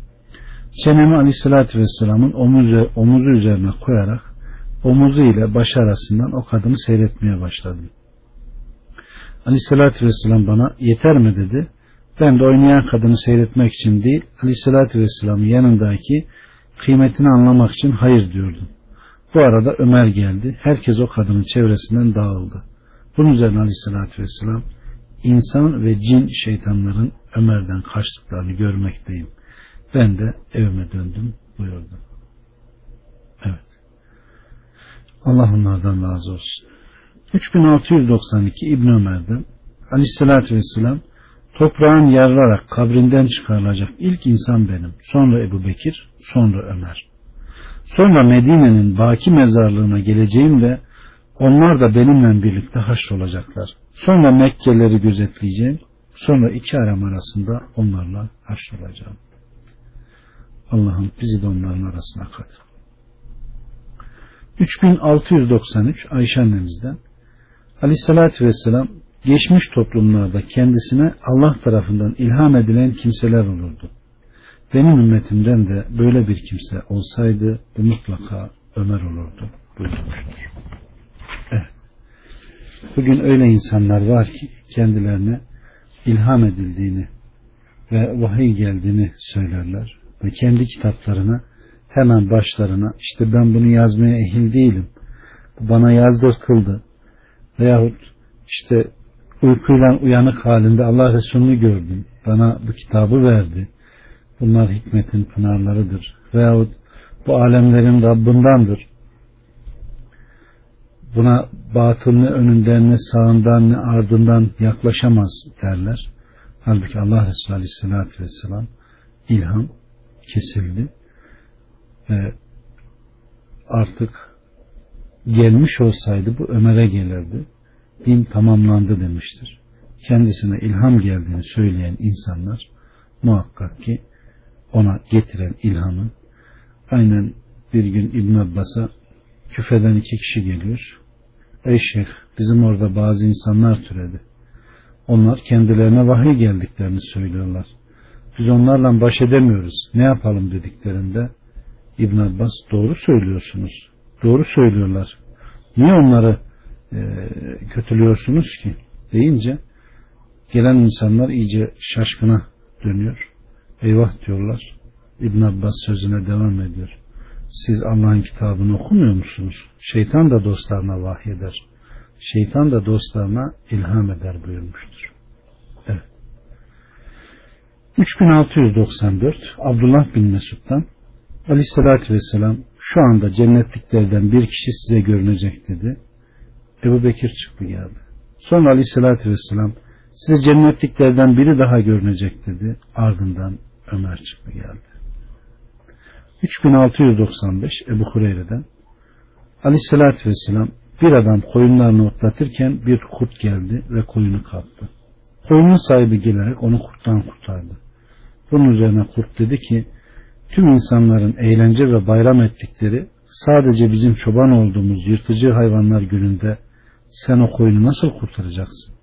[SPEAKER 1] Çenemi Aleyhissalatü Vesselam'ın omuzu, omuzu üzerine koyarak omuzu ile baş arasından o kadını seyretmeye başladım. Aleyhissalatü Vesselam bana yeter mi dedi. Ben de oynayan kadını seyretmek için değil Aleyhissalatü Vesselam'ın yanındaki kıymetini anlamak için hayır diyordum. Bu arada Ömer geldi. Herkes o kadının çevresinden dağıldı. Bunun üzerine Aleyhissalatü Vesselam insan ve cin şeytanların Ömer'den kaçtıklarını görmekteyim. Ben de evime döndüm buyurdu. Evet. Allah onlardan razı olsun. 3692 İbn Ömer'den Aleyhisselatü Vesselam toprağın yarılarak kabrinden çıkarılacak ilk insan benim. Sonra Ebu Bekir, sonra Ömer. Sonra Medine'nin baki mezarlığına geleceğim ve onlar da benimle birlikte haşrolacaklar. Sonra Mekkeleri gözetleyeceğim. Sonra iki aram arasında onlarla haşrolacağım. Allah'ım bizi de onların arasına kat. 3693 Ayşe annemizden Aleyhissalatü Vesselam geçmiş toplumlarda kendisine Allah tarafından ilham edilen kimseler olurdu. benim ümmetimden de böyle bir kimse olsaydı bu mutlaka Ömer olurdu buyurmuştur. Evet. Bugün öyle insanlar var ki kendilerine ilham edildiğini ve vahiy geldiğini söylerler ve kendi kitaplarına hemen başlarına işte ben bunu yazmaya ehil değilim. Bu bana yazdırtıldı. Veyahut işte uykuyla uyanık halinde Allah Resulü'nü gördüm. Bana bu kitabı verdi. Bunlar hikmetin pınarlarıdır. Veyahut bu alemlerin Rabbindandır. Buna batıl ne önünden ne sağından ne ardından yaklaşamaz derler. Halbuki Allah Resulü Aleyhisselatü Vesselam ilham kesildi ve artık gelmiş olsaydı bu Ömer'e gelirdi. Din tamamlandı demiştir. Kendisine ilham geldiğini söyleyen insanlar muhakkak ki ona getiren ilhamın aynen bir gün İbn Abbas'a küfeden iki kişi geliyor. Ey şeyh bizim orada bazı insanlar türedi. Onlar kendilerine vahiy geldiklerini söylüyorlar. Biz onlarla baş edemiyoruz. Ne yapalım dediklerinde İbn Abbas doğru söylüyorsunuz. Doğru söylüyorlar. Niye onları e, kötülüyorsunuz ki? Deyince gelen insanlar iyice şaşkına dönüyor. Eyvah diyorlar. İbn Abbas sözüne devam ediyor. Siz Allah'ın kitabını okumuyor musunuz? Şeytan da dostlarına vahyeder. Şeytan da dostlarına ilham eder buyurmuştur. Evet. 3694 Abdullah bin Mesud'dan Aleyhissalatü Vesselam şu anda cennetliklerden bir kişi size görünecek dedi. Ebu Bekir çıktı geldi. Sonra Aleyhissalatü Vesselam size cennetliklerden biri daha görünecek dedi. Ardından Ömer çıktı geldi. 3695 Ebu Hureyre'den Aleyhissalatü Vesselam bir adam koyunlarını otlatırken bir kurt geldi ve koyunu kaptı. Koyunun sahibi gelerek onu kurttan kurtardı. Bunun üzerine kurt dedi ki tüm insanların eğlence ve bayram ettikleri sadece bizim çoban olduğumuz yırtıcı hayvanlar gününde sen o koyunu nasıl kurtaracaksın?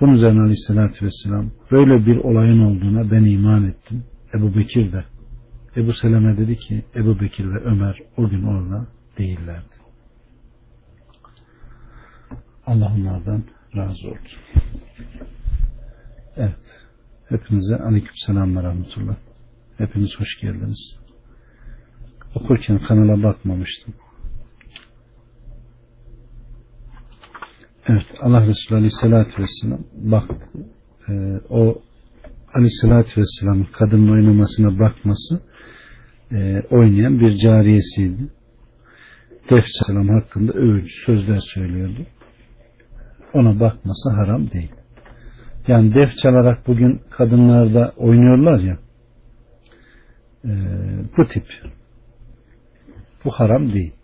[SPEAKER 1] Bunun üzerine aleyhissalatü vesselam böyle bir olayın olduğuna ben iman ettim. Ebu Bekir de. Ebu Seleme dedi ki Ebu Bekir ve Ömer o gün orada değillerdi. Allah onlardan razı olsun. Evet. Hepinize aleyküm selam ve rahmetullah. Hepiniz hoş geldiniz. Okurken kanala bakmamıştım. Evet Allah Resulü Aleyhisselatü Vesselam baktı. Ee, o Aleyhisselatü Vesselam'ın kadının oynamasına bakması e, oynayan bir cariyesiydi. Def Selam hakkında övücü sözler söylüyordu. Ona bakması haram değil. Yani def çalarak bugün kadınlarda oynuyorlar ya e, bu tip bu haram değil.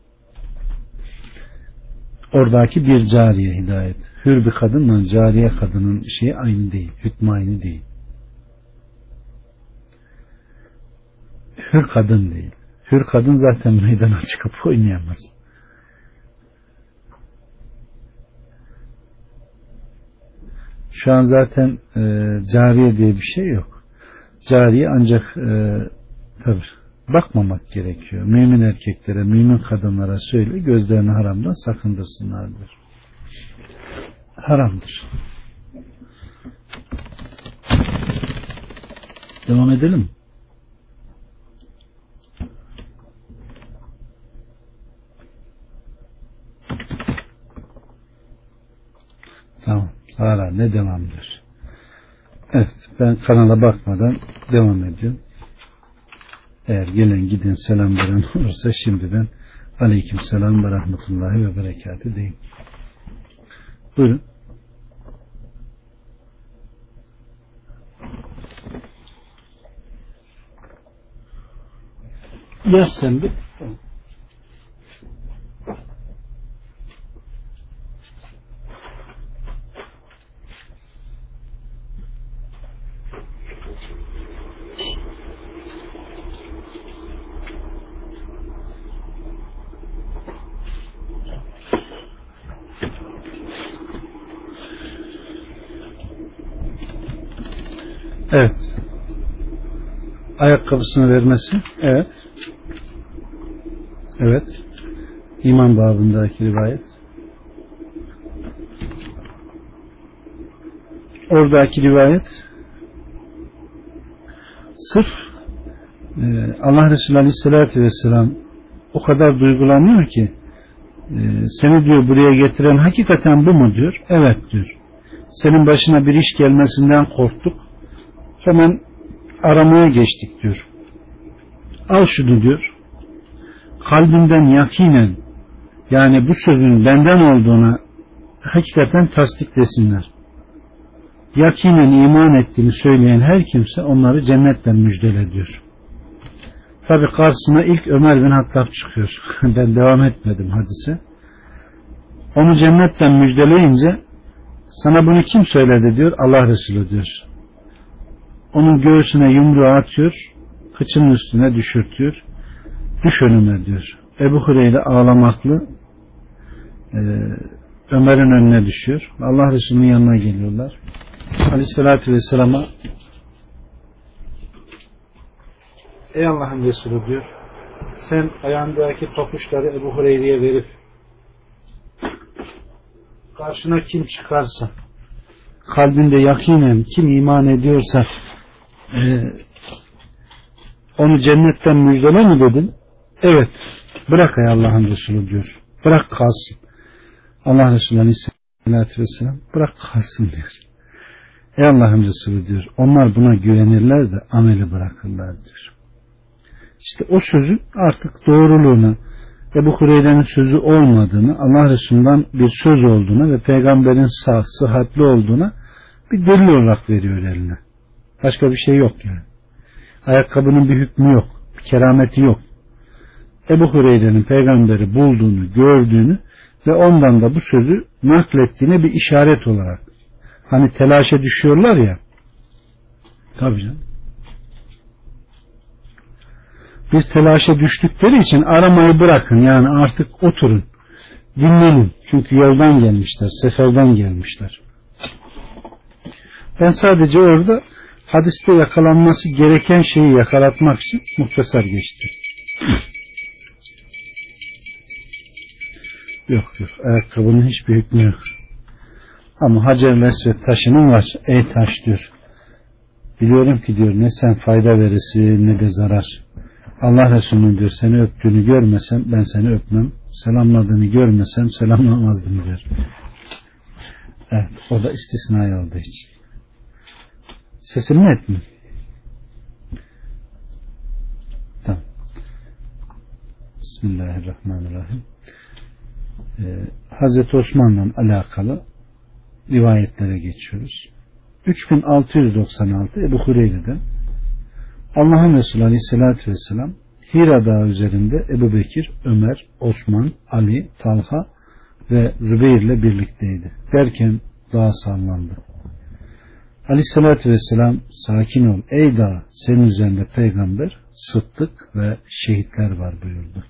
[SPEAKER 1] Oradaki bir cariye hidayet. Hür bir kadınla cariye kadının şeyi aynı değil. Hükmü aynı değil. Hür kadın değil. Hür kadın zaten (laughs) meydana çıkıp oynayamaz. Şu an zaten e, cariye diye bir şey yok. Cariye ancak e, tabi bakmamak gerekiyor. Mümin erkeklere, mümin kadınlara söyle gözlerini haramdan sakındırsınlar diyor. Haramdır. Devam edelim. Tamam. Hala ne devamdır. Evet. Ben kanala bakmadan devam ediyorum. Eğer gelen giden selam veren (laughs) olursa şimdiden aleyküm selam ve rahmetullahi ve berekatü deyin. Buyurun. Yaz sen bir. Ayakkabısını vermesi. Evet. Evet. İman babındaki rivayet. Oradaki rivayet sırf e, Allah Resulü Aleyhisselatü Vesselam o kadar duygulanıyor ki e, seni diyor buraya getiren hakikaten bu mu diyor. Evet diyor. Senin başına bir iş gelmesinden korktuk. Hemen aramaya geçtik diyor. Al şunu diyor. Kalbinden yakinen yani bu sözün benden olduğuna hakikaten tasdiklesinler. Yakinen iman ettiğini söyleyen her kimse onları cennetten müjdele diyor. Tabi karşısına ilk Ömer bin Hattab çıkıyor. (laughs) ben devam etmedim hadise. Onu cennetten müjdeleyince sana bunu kim söyledi diyor Allah Resulü diyor. Onun göğsüne yumruğu atıyor, kıçının üstüne düşürtüyor. Düş önüme diyor. Ebu Hureyre ağlamaklı e, Ömer'in önüne düşüyor. Allah Resulü'nün yanına geliyorlar. Aleyhissalatü Vesselam'a Ey Allah'ın Resulü diyor sen ayağındaki papuçları Ebu Hureyre'ye verip karşına kim çıkarsa kalbinde yakinen kim iman ediyorsa e, onu cennetten müjdele mi dedin? Evet. Bırak ey Allah'ın Resulü diyor. Bırak kalsın. Allah Resulü Aleyhisselatü Vesselam bırak kalsın diyor. Ey Allah'ın Resulü diyor. Onlar buna güvenirler de ameli bırakırlar diyor. İşte o sözün artık doğruluğunu Ebu Hureyre'nin sözü olmadığını, Allah Resulü'nden bir söz olduğunu ve peygamberin sağ, sıhhatli olduğuna bir delil olarak veriyor eline. Başka bir şey yok yani. Ayakkabının bir hükmü yok. Bir kerameti yok. Ebu Hureyre'nin peygamberi bulduğunu, gördüğünü ve ondan da bu sözü naklettiğine bir işaret olarak. Hani telaşa düşüyorlar ya. Tabii canım. Bir telaşa düştükleri için aramayı bırakın. Yani artık oturun. Dinlenin. Çünkü yoldan gelmişler. Seferden gelmişler. Ben sadece orada hadiste yakalanması gereken şeyi yakalatmak için muhtasar geçti. (clears throat) Yok yok. Ayakkabının hiçbir hükmü yok. Ama Hacer Lesvet taşının var. Ey taş diyor. Biliyorum ki diyor ne sen fayda verirsin ne de zarar. Allah Resulü'nün diyor seni öptüğünü görmesem ben seni öpmem. Selamladığını görmesem selamlamazdım diyor. Evet o da istisnai olduğu için. Sesini mi etmiyor? Tamam. Bismillahirrahmanirrahim. Ee, Hazreti Osman'la alakalı rivayetlere geçiyoruz. 3696 Ebu Hureyre'den Allah'ın Resulü Aleyhisselatü Vesselam Hira Dağı üzerinde Ebu Bekir, Ömer, Osman, Ali, Talha ve Zübeyir ile birlikteydi. Derken dağ sallandı. Aleyhissalatü Vesselam sakin ol ey dağ senin üzerinde peygamber, sıddık ve şehitler var buyurdu.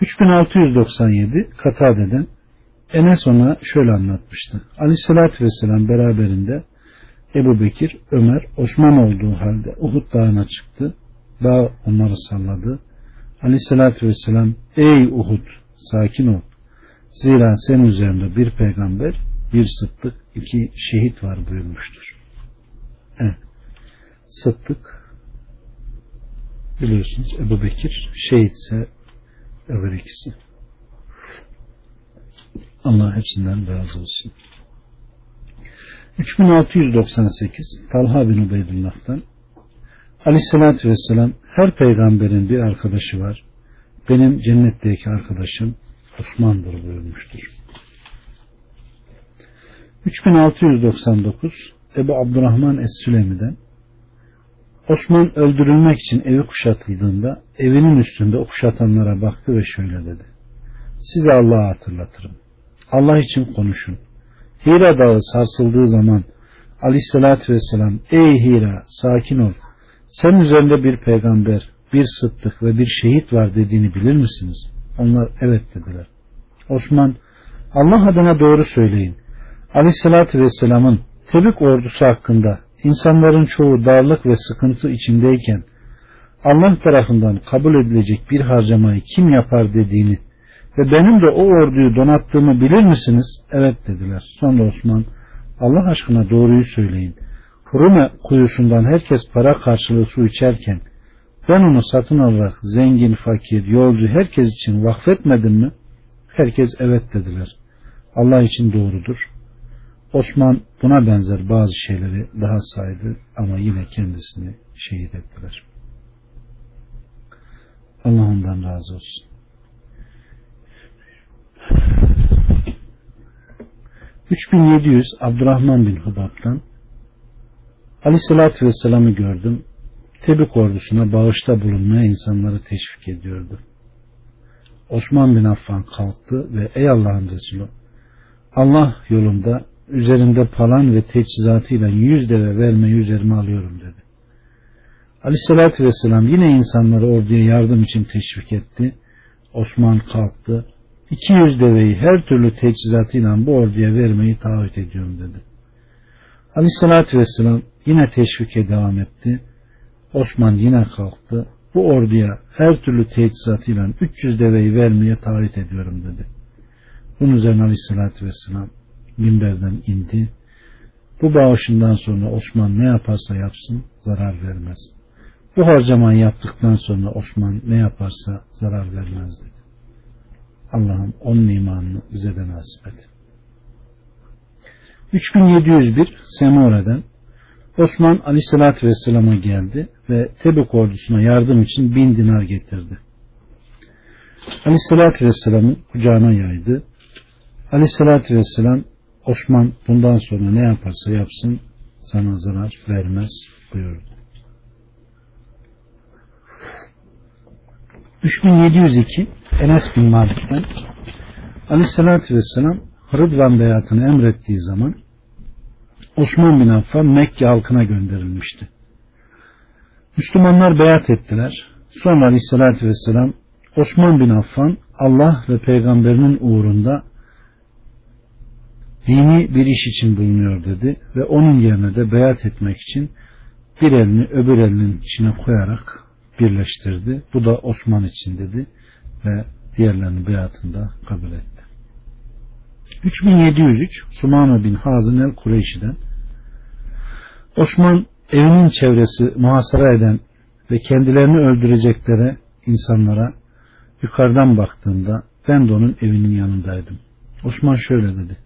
[SPEAKER 1] 3697 Katade'den Enes ona şöyle anlatmıştı. Aleyhissalatü Vesselam beraberinde Ebu Bekir, Ömer, Osman olduğu halde Uhud dağına çıktı. Dağ onları salladı. Aleyhissalatü Vesselam ey Uhud sakin ol. Zira senin üzerinde bir peygamber, bir sıddık, iki şehit var buyurmuştur. Evet. Sıddık biliyorsunuz Ebu Bekir, şehit ise öbür ikisi. Allah hepsinden razı olsun. 3698 Talha bin Ubeydullah'tan Aleyhisselatü Vesselam her peygamberin bir arkadaşı var. Benim cennetteki arkadaşım Osman'dır buyurmuştur. 3699 Ebu Abdurrahman Es-Sülemi'den Osman öldürülmek için evi kuşatıldığında evinin üstünde kuşatanlara baktı ve şöyle dedi. Size Allah'ı hatırlatırım. Allah için konuşun. Hira dağı sarsıldığı zaman aleyhissalatü vesselam ey Hira sakin ol. Senin üzerinde bir peygamber, bir sıddık ve bir şehit var dediğini bilir misiniz? Onlar evet dediler. Osman Allah adına doğru söyleyin. Aleyhissalatü vesselamın Tebük ordusu hakkında insanların çoğu darlık ve sıkıntı içindeyken Allah tarafından kabul edilecek bir harcamayı kim yapar dediğini ve benim de o orduyu donattığımı bilir misiniz? Evet dediler. Sonra Osman Allah aşkına doğruyu söyleyin. Hurume kuyusundan herkes para karşılığı su içerken ben onu satın alarak zengin, fakir, yolcu herkes için vakfetmedim mi? Herkes evet dediler. Allah için doğrudur. Osman buna benzer bazı şeyleri daha saydı ama yine kendisini şehit ettiler. Allah ondan razı olsun. 3700 Abdurrahman bin Hubab'dan Aleyhisselatü Vesselam'ı gördüm. Tebük ordusuna bağışta bulunmaya insanları teşvik ediyordu. Osman bin Affan kalktı ve ey Allah'ın Resulü Allah yolunda üzerinde palan ve teçhizatıyla yüz deve vermeyi üzerime alıyorum dedi. Aleyhissalatü vesselam yine insanları orduya yardım için teşvik etti. Osman kalktı. 200 deveyi her türlü teçhizatıyla bu orduya vermeyi taahhüt ediyorum dedi. Aleyhissalatü vesselam yine teşvike devam etti. Osman yine kalktı. Bu orduya her türlü teçhizatıyla 300 deveyi vermeye taahhüt ediyorum dedi. Bunun üzerine Aleyhisselatü Vesselam minberden indi. Bu bağışından sonra Osman ne yaparsa yapsın zarar vermez. Bu harcamayı yaptıktan sonra Osman ne yaparsa zarar vermez dedi. Allah'ım onun imanını bize de nasip et. 3701 Semure'den Osman Aleyhisselatü Vesselam'a geldi ve Tebük ordusuna yardım için bin dinar getirdi. Aleyhisselatü Vesselam'ı kucağına yaydı. Aleyhisselatü Vesselam Osman bundan sonra ne yaparsa yapsın sana zarar vermez buyurdu. 3702 Enes bin Malik'ten Aleyhisselatü Vesselam Rıdvan beyatını emrettiği zaman Osman bin Affan Mekke halkına gönderilmişti. Müslümanlar beyat ettiler. Sonra Aleyhisselatü Vesselam Osman bin Affan Allah ve peygamberinin uğrunda dini bir iş için bulunuyor dedi ve onun yerine de beyat etmek için bir elini öbür elinin içine koyarak birleştirdi. Bu da Osman için dedi ve diğerlerinin beyatında kabul etti. 3703 Sumame bin Hazın el Kureyşi'den Osman evinin çevresi muhasara eden ve kendilerini öldüreceklere insanlara yukarıdan baktığında ben de onun evinin yanındaydım. Osman şöyle dedi.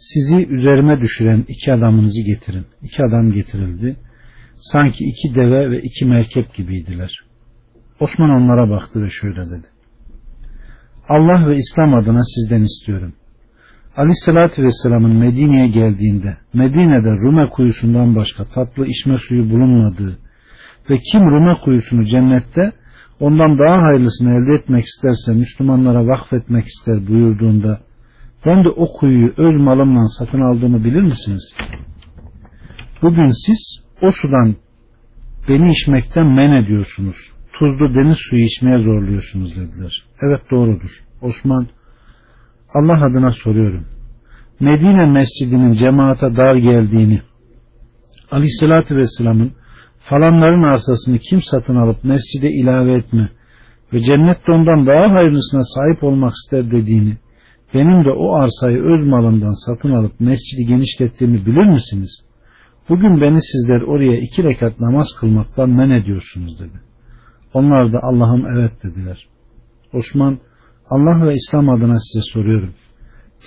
[SPEAKER 1] Sizi üzerime düşüren iki adamınızı getirin. İki adam getirildi. Sanki iki deve ve iki merkep gibiydiler. Osman onlara baktı ve şöyle dedi. Allah ve İslam adına sizden istiyorum. Aleyhissalatü Vesselam'ın Medine'ye geldiğinde Medine'de Rume kuyusundan başka tatlı içme suyu bulunmadığı ve kim Rume kuyusunu cennette ondan daha hayırlısını elde etmek isterse Müslümanlara vakfetmek ister buyurduğunda ben de o kuyuyu öz malımla satın aldığımı bilir misiniz? Bugün siz o sudan beni içmekten men ediyorsunuz. Tuzlu deniz suyu içmeye zorluyorsunuz dediler. Evet doğrudur. Osman Allah adına soruyorum. Medine mescidinin cemaate dar geldiğini Aleyhisselatü Vesselam'ın falanların arsasını kim satın alıp mescide ilave etme ve cennette ondan daha hayırlısına sahip olmak ister dediğini benim de o arsayı öz malından satın alıp mescidi genişlettiğimi bilir misiniz? Bugün beni sizler oraya iki rekat namaz kılmaktan men ediyorsunuz dedi. Onlar da Allah'ım evet dediler. Osman Allah ve İslam adına size soruyorum.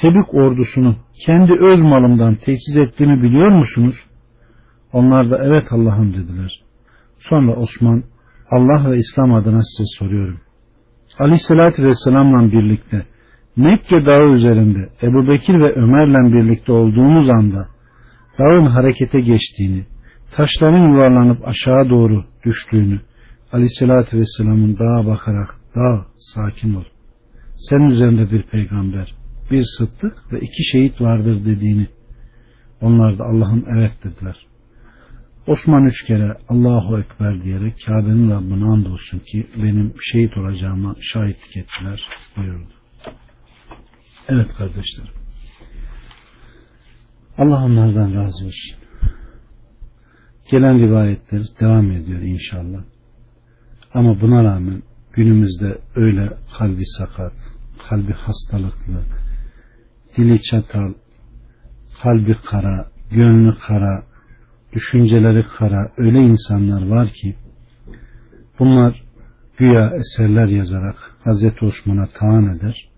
[SPEAKER 1] Tebük ordusunu kendi öz malımdan teçhiz ettiğimi biliyor musunuz? Onlar da evet Allah'ım dediler. Sonra Osman Allah ve İslam adına size soruyorum. Aleyhissalatü Vesselam'la birlikte Mekke dağı üzerinde Ebu Bekir ve Ömer'le birlikte olduğumuz anda dağın harekete geçtiğini, taşların yuvarlanıp aşağı doğru düştüğünü, Aleyhisselatü Vesselam'ın dağa bakarak dağ sakin ol. Senin üzerinde bir peygamber, bir sıddık ve iki şehit vardır dediğini. Onlar da Allah'ım evet dediler. Osman üç kere Allahu Ekber diyerek Kabe'nin Rabbine andolsun ki benim şehit olacağıma şahitlik ettiler buyurdu. Evet kardeşlerim. Allah onlardan razı olsun. Gelen rivayetler devam ediyor inşallah. Ama buna rağmen günümüzde öyle kalbi sakat, kalbi hastalıklı, dili çatal, kalbi kara, gönlü kara, düşünceleri kara öyle insanlar var ki bunlar güya eserler yazarak Hazreti Osman'a taan eder,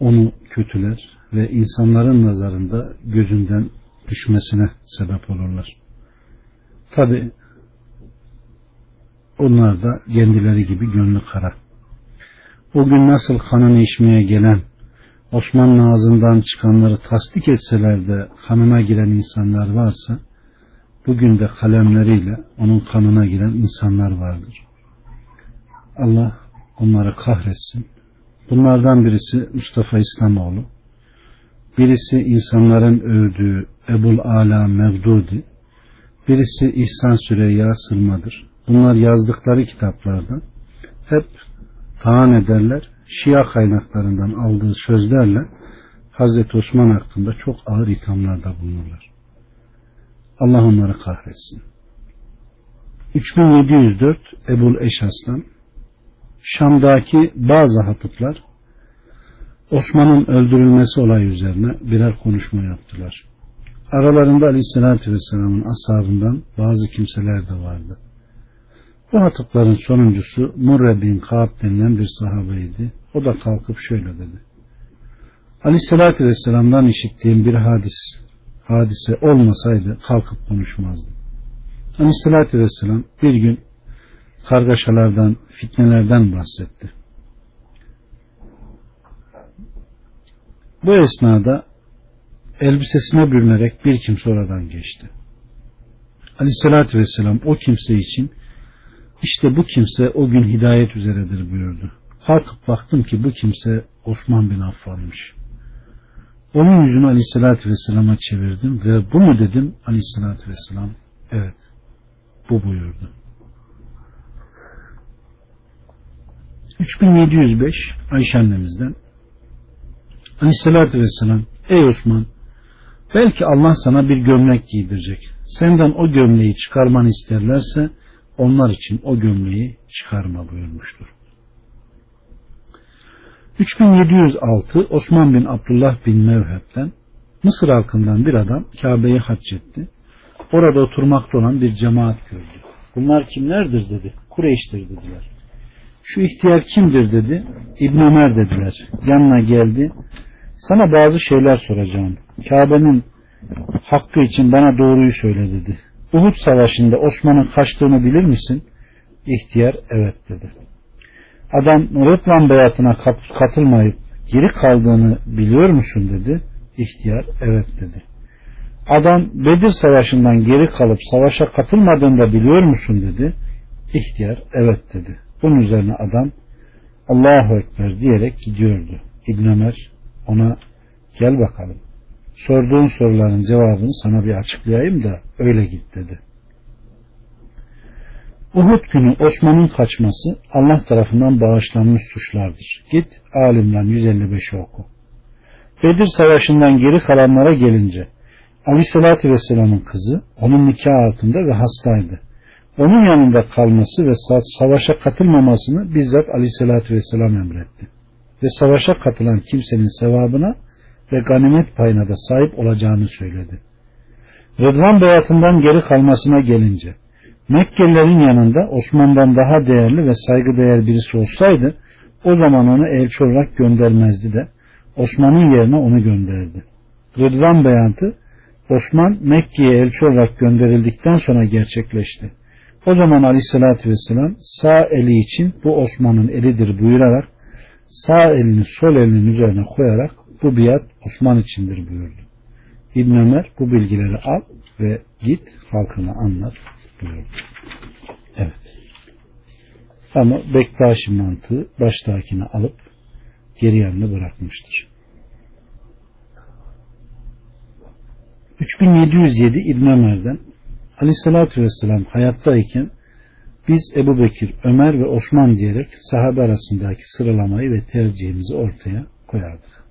[SPEAKER 1] onu kötüler ve insanların nazarında gözünden düşmesine sebep olurlar. Tabi onlar da kendileri gibi gönlü kara. O gün nasıl kanını içmeye gelen Osman'ın ağzından çıkanları tasdik etseler de kanına giren insanlar varsa bugün de kalemleriyle onun kanına giren insanlar vardır. Allah onları kahretsin. Bunlardan birisi Mustafa İslamoğlu. Birisi insanların övdüğü Ebul Ala Mevdudi. Birisi İhsan Süreyya Sırmadır. Bunlar yazdıkları kitaplarda hep taan ederler. Şia kaynaklarından aldığı sözlerle Hazreti Osman hakkında çok ağır ithamlarda bulunurlar. Allah onları kahretsin. 3704 Ebul Eşas'tan Şam'daki bazı hatıplar Osman'ın öldürülmesi olayı üzerine birer konuşma yaptılar. Aralarında Aleyhisselatü Vesselam'ın ashabından bazı kimseler de vardı. Bu hatıpların sonuncusu Murre bin Kaab denilen bir sahabeydi. O da kalkıp şöyle dedi. Aleyhisselatü Vesselam'dan işittiğim bir hadis, hadise olmasaydı kalkıp konuşmazdım. Aleyhisselatü Vesselam bir gün kargaşalardan, fitnelerden bahsetti. Bu esnada elbisesine bürünerek bir kimse oradan geçti. Aleyhissalatü vesselam o kimse için işte bu kimse o gün hidayet üzeredir buyurdu. Kalkıp baktım ki bu kimse Osman bin Affan'mış. Onun yüzünü aleyhissalatü vesselama çevirdim ve bu mu dedim aleyhissalatü vesselam evet bu buyurdu. 3705 Ayşe annemizden Aleyhisselatü Vesselam Ey Osman belki Allah sana bir gömlek giydirecek. Senden o gömleği çıkarmanı isterlerse onlar için o gömleği çıkarma buyurmuştur. 3706 Osman bin Abdullah bin Mevheb'den Mısır halkından bir adam Kabe'yi hac etti. Orada oturmakta olan bir cemaat gördü. Bunlar kimlerdir dedi. Kureyş'tir dediler. Şu ihtiyar kimdir dedi. İbn Ömer dediler. Yanına geldi. Sana bazı şeyler soracağım. Kabe'nin hakkı için bana doğruyu söyle dedi. Uhud savaşında Osman'ın kaçtığını bilir misin? İhtiyar evet dedi. Adam Rıdvan beyatına katılmayıp geri kaldığını biliyor musun dedi. İhtiyar evet dedi. Adam Bedir savaşından geri kalıp savaşa katılmadığını da biliyor musun dedi. İhtiyar evet dedi. Bunun üzerine adam Allahu Ekber diyerek gidiyordu. İbn Ömer ona gel bakalım. Sorduğun soruların cevabını sana bir açıklayayım da öyle git dedi. Uhud günü Osman'ın kaçması Allah tarafından bağışlanmış suçlardır. Git alimden 155 oku. Bedir Savaşı'ndan geri kalanlara gelince Aleyhisselatü Vesselam'ın kızı onun nikah altında ve hastaydı. Onun yanında kalması ve savaşa katılmamasını bizzat Aleyhisselatü Vesselam emretti ve savaşa katılan kimsenin sevabına ve ganimet payına da sahip olacağını söyledi. Rıdvan beyatından geri kalmasına gelince Mekkelilerin yanında Osman'dan daha değerli ve saygıdeğer birisi olsaydı o zaman onu elçi olarak göndermezdi de Osman'ın yerine onu gönderdi. Rıdvan beyatı Osman Mekke'ye elçi olarak gönderildikten sonra gerçekleşti. O zaman aleyhissalatü vesselam sağ eli için bu Osman'ın elidir buyurarak sağ elini sol elinin üzerine koyarak bu biat Osman içindir buyurdu. İbn Ömer bu bilgileri al ve git halkına anlat buyurdu. Evet. Ama Bektaşi mantığı baştakini alıp geri yanına bırakmıştır. 3707 İbn Ömer'den Aleyhissalatü Vesselam hayattayken biz Ebu Bekir, Ömer ve Osman diyerek sahabe arasındaki sıralamayı ve tercihimizi ortaya koyardık.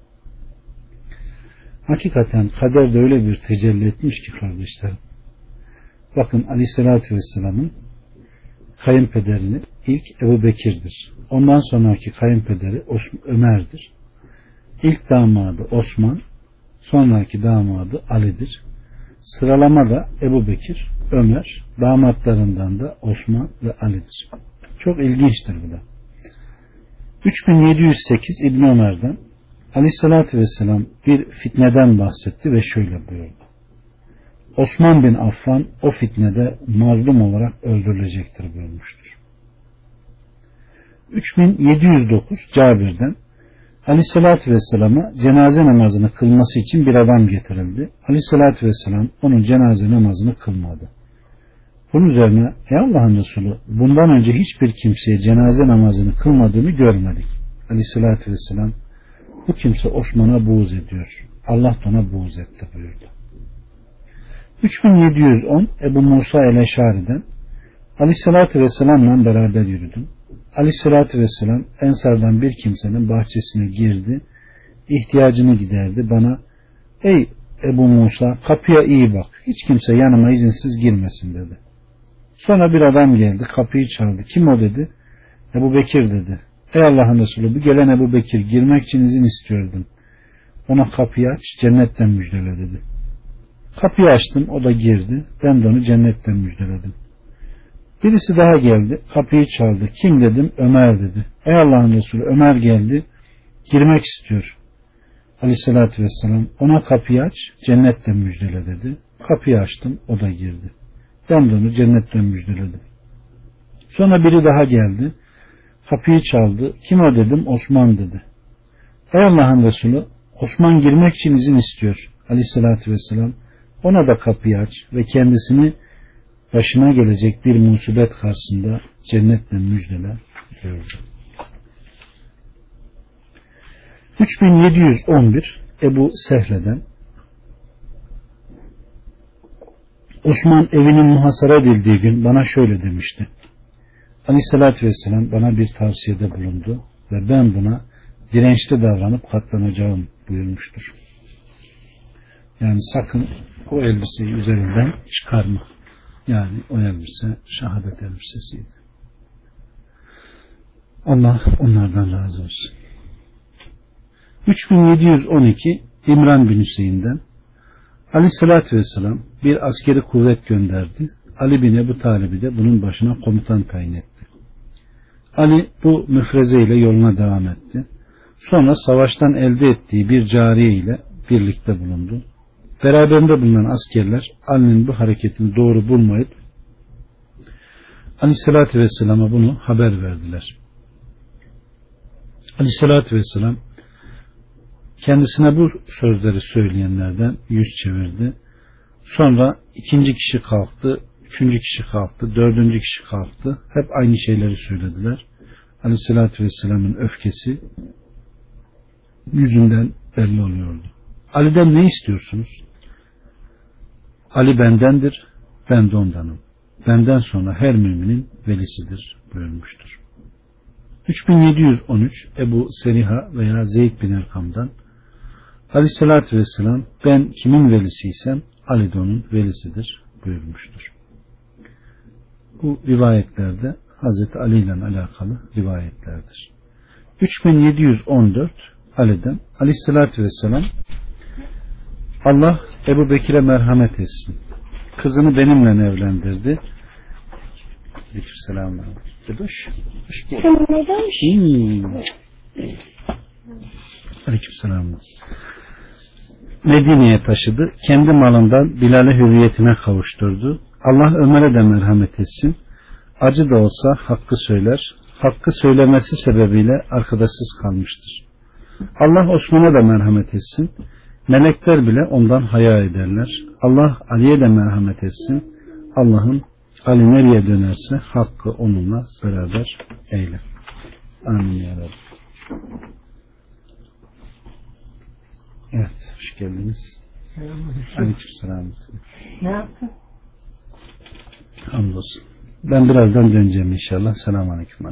[SPEAKER 1] Hakikaten kader de öyle bir tecelli etmiş ki kardeşlerim. bakın Aleyhisselatü Vesselam'ın kayınpederini ilk Ebu Bekir'dir. Ondan sonraki kayınpederi Ömer'dir. İlk damadı Osman, sonraki damadı Ali'dir. Sıralama da Ebu Bekir, Ömer, damatlarından da Osman ve Ali'dir. Çok ilginçtir bu da. 3708 İbn Ömer'den Aleyhisselatü Vesselam bir fitneden bahsetti ve şöyle buyurdu. Osman bin Affan o fitnede mazlum olarak öldürülecektir buyurmuştur. 3709 Cabir'den Aleyhisselatü Vesselam'a cenaze namazını kılması için bir adam getirildi. Aleyhisselatü Vesselam onun cenaze namazını kılmadı. Bunun üzerine ey Allah'ın Resulü bundan önce hiçbir kimseye cenaze namazını kılmadığını görmedik. Aleyhisselatü Vesselam bu kimse Osman'a buğz ediyor. Allah da ona buğz etti buyurdu. 3710 Ebu Musa el-Eşari'den Aleyhisselatü Vesselam'la beraber yürüdüm. Aleyhisselatü Vesselam Ensar'dan bir kimsenin bahçesine girdi. ihtiyacını giderdi. Bana ey Ebu Musa kapıya iyi bak. Hiç kimse yanıma izinsiz girmesin dedi. Sonra bir adam geldi kapıyı çaldı. Kim o dedi. Ebu Bekir dedi. Ey Allah'ın Resulü bu gelen Ebu Bekir girmek için izin istiyordum. Ona kapıyı aç cennetten müjdele dedi. Kapıyı açtım o da girdi. Ben de onu cennetten müjdeledim. Birisi daha geldi. Kapıyı çaldı. Kim dedim? Ömer dedi. Ey Allah'ın Resulü Ömer geldi. Girmek istiyor. Aleyhissalatü vesselam ona kapıyı aç cennetten müjdele dedi. Kapıyı açtım o da girdi. Ben de onu cennetten müjdeledim. Sonra biri daha geldi. Kapıyı çaldı. Kim o dedim? Osman dedi. Ey Allah'ın Resulü Osman girmek için izin istiyor. Aleyhissalatü vesselam ona da kapıyı aç ve kendisini başına gelecek bir musibet karşısında cennetle müjdele gördü. 3711 Ebu Sehle'den Osman evinin muhasara edildiği gün bana şöyle demişti. Aleyhissalatü Vesselam bana bir tavsiyede bulundu ve ben buna dirençli davranıp katlanacağım buyurmuştur. Yani sakın o elbiseyi üzerinden çıkarma. Yani o elbise şehadet elbisesiydi. Allah onlardan razı olsun. 3712 İmran bin Hüseyin'den Aleyhissalatü Vesselam bir askeri kuvvet gönderdi. Ali bin Ebu Talib'i de bunun başına komutan tayin etti. Ali bu müfreze ile yoluna devam etti. Sonra savaştan elde ettiği bir cariye ile birlikte bulundu. Beraberinde bulunan askerler Ali'nin bu hareketini doğru bulmayıp Aleyhisselatü Vesselam'a bunu haber verdiler. Aleyhisselatü Vesselam kendisine bu sözleri söyleyenlerden yüz çevirdi. Sonra ikinci kişi kalktı, üçüncü kişi kalktı, dördüncü kişi kalktı. Hep aynı şeyleri söylediler. Aleyhisselatü Vesselam'ın öfkesi yüzünden belli oluyordu. Ali'den ne istiyorsunuz? Ali bendendir, ben de ondanım. Benden sonra her müminin velisidir buyurmuştur. 3713 Ebu Seriha veya Zeyd bin Erkam'dan Aleyhisselatü Vesselam ben kimin velisiysem Ali de onun velisidir buyurmuştur. Bu rivayetlerde Hazreti Ali ile alakalı rivayetlerdir. 3714 Ali'den Aleyhisselatü Vesselam Allah Ebu Bekir'e merhamet etsin. Kızını benimle evlendirdi. Aleykümselam. Hoş. Hoş geldin. Hmm. Aleykümselam. Medine'ye taşıdı. Kendi malından Bilal'e hürriyetine kavuşturdu. Allah Ömer'e de merhamet etsin. Acı da olsa hakkı söyler. Hakkı söylemesi sebebiyle arkadaşsız kalmıştır. Allah Osman'a da merhamet etsin. Melekler bile ondan haya ederler. Allah Ali'ye de merhamet etsin. Allah'ın Ali nereye dönerse hakkı onunla beraber eyle. Amin ya Rabbi. Evet, hoş geldiniz. Aleyküm selam.
[SPEAKER 3] Ne yaptın?
[SPEAKER 1] Hamdolsun. Ben birazdan döneceğim inşallah. Selamun Aleyküm.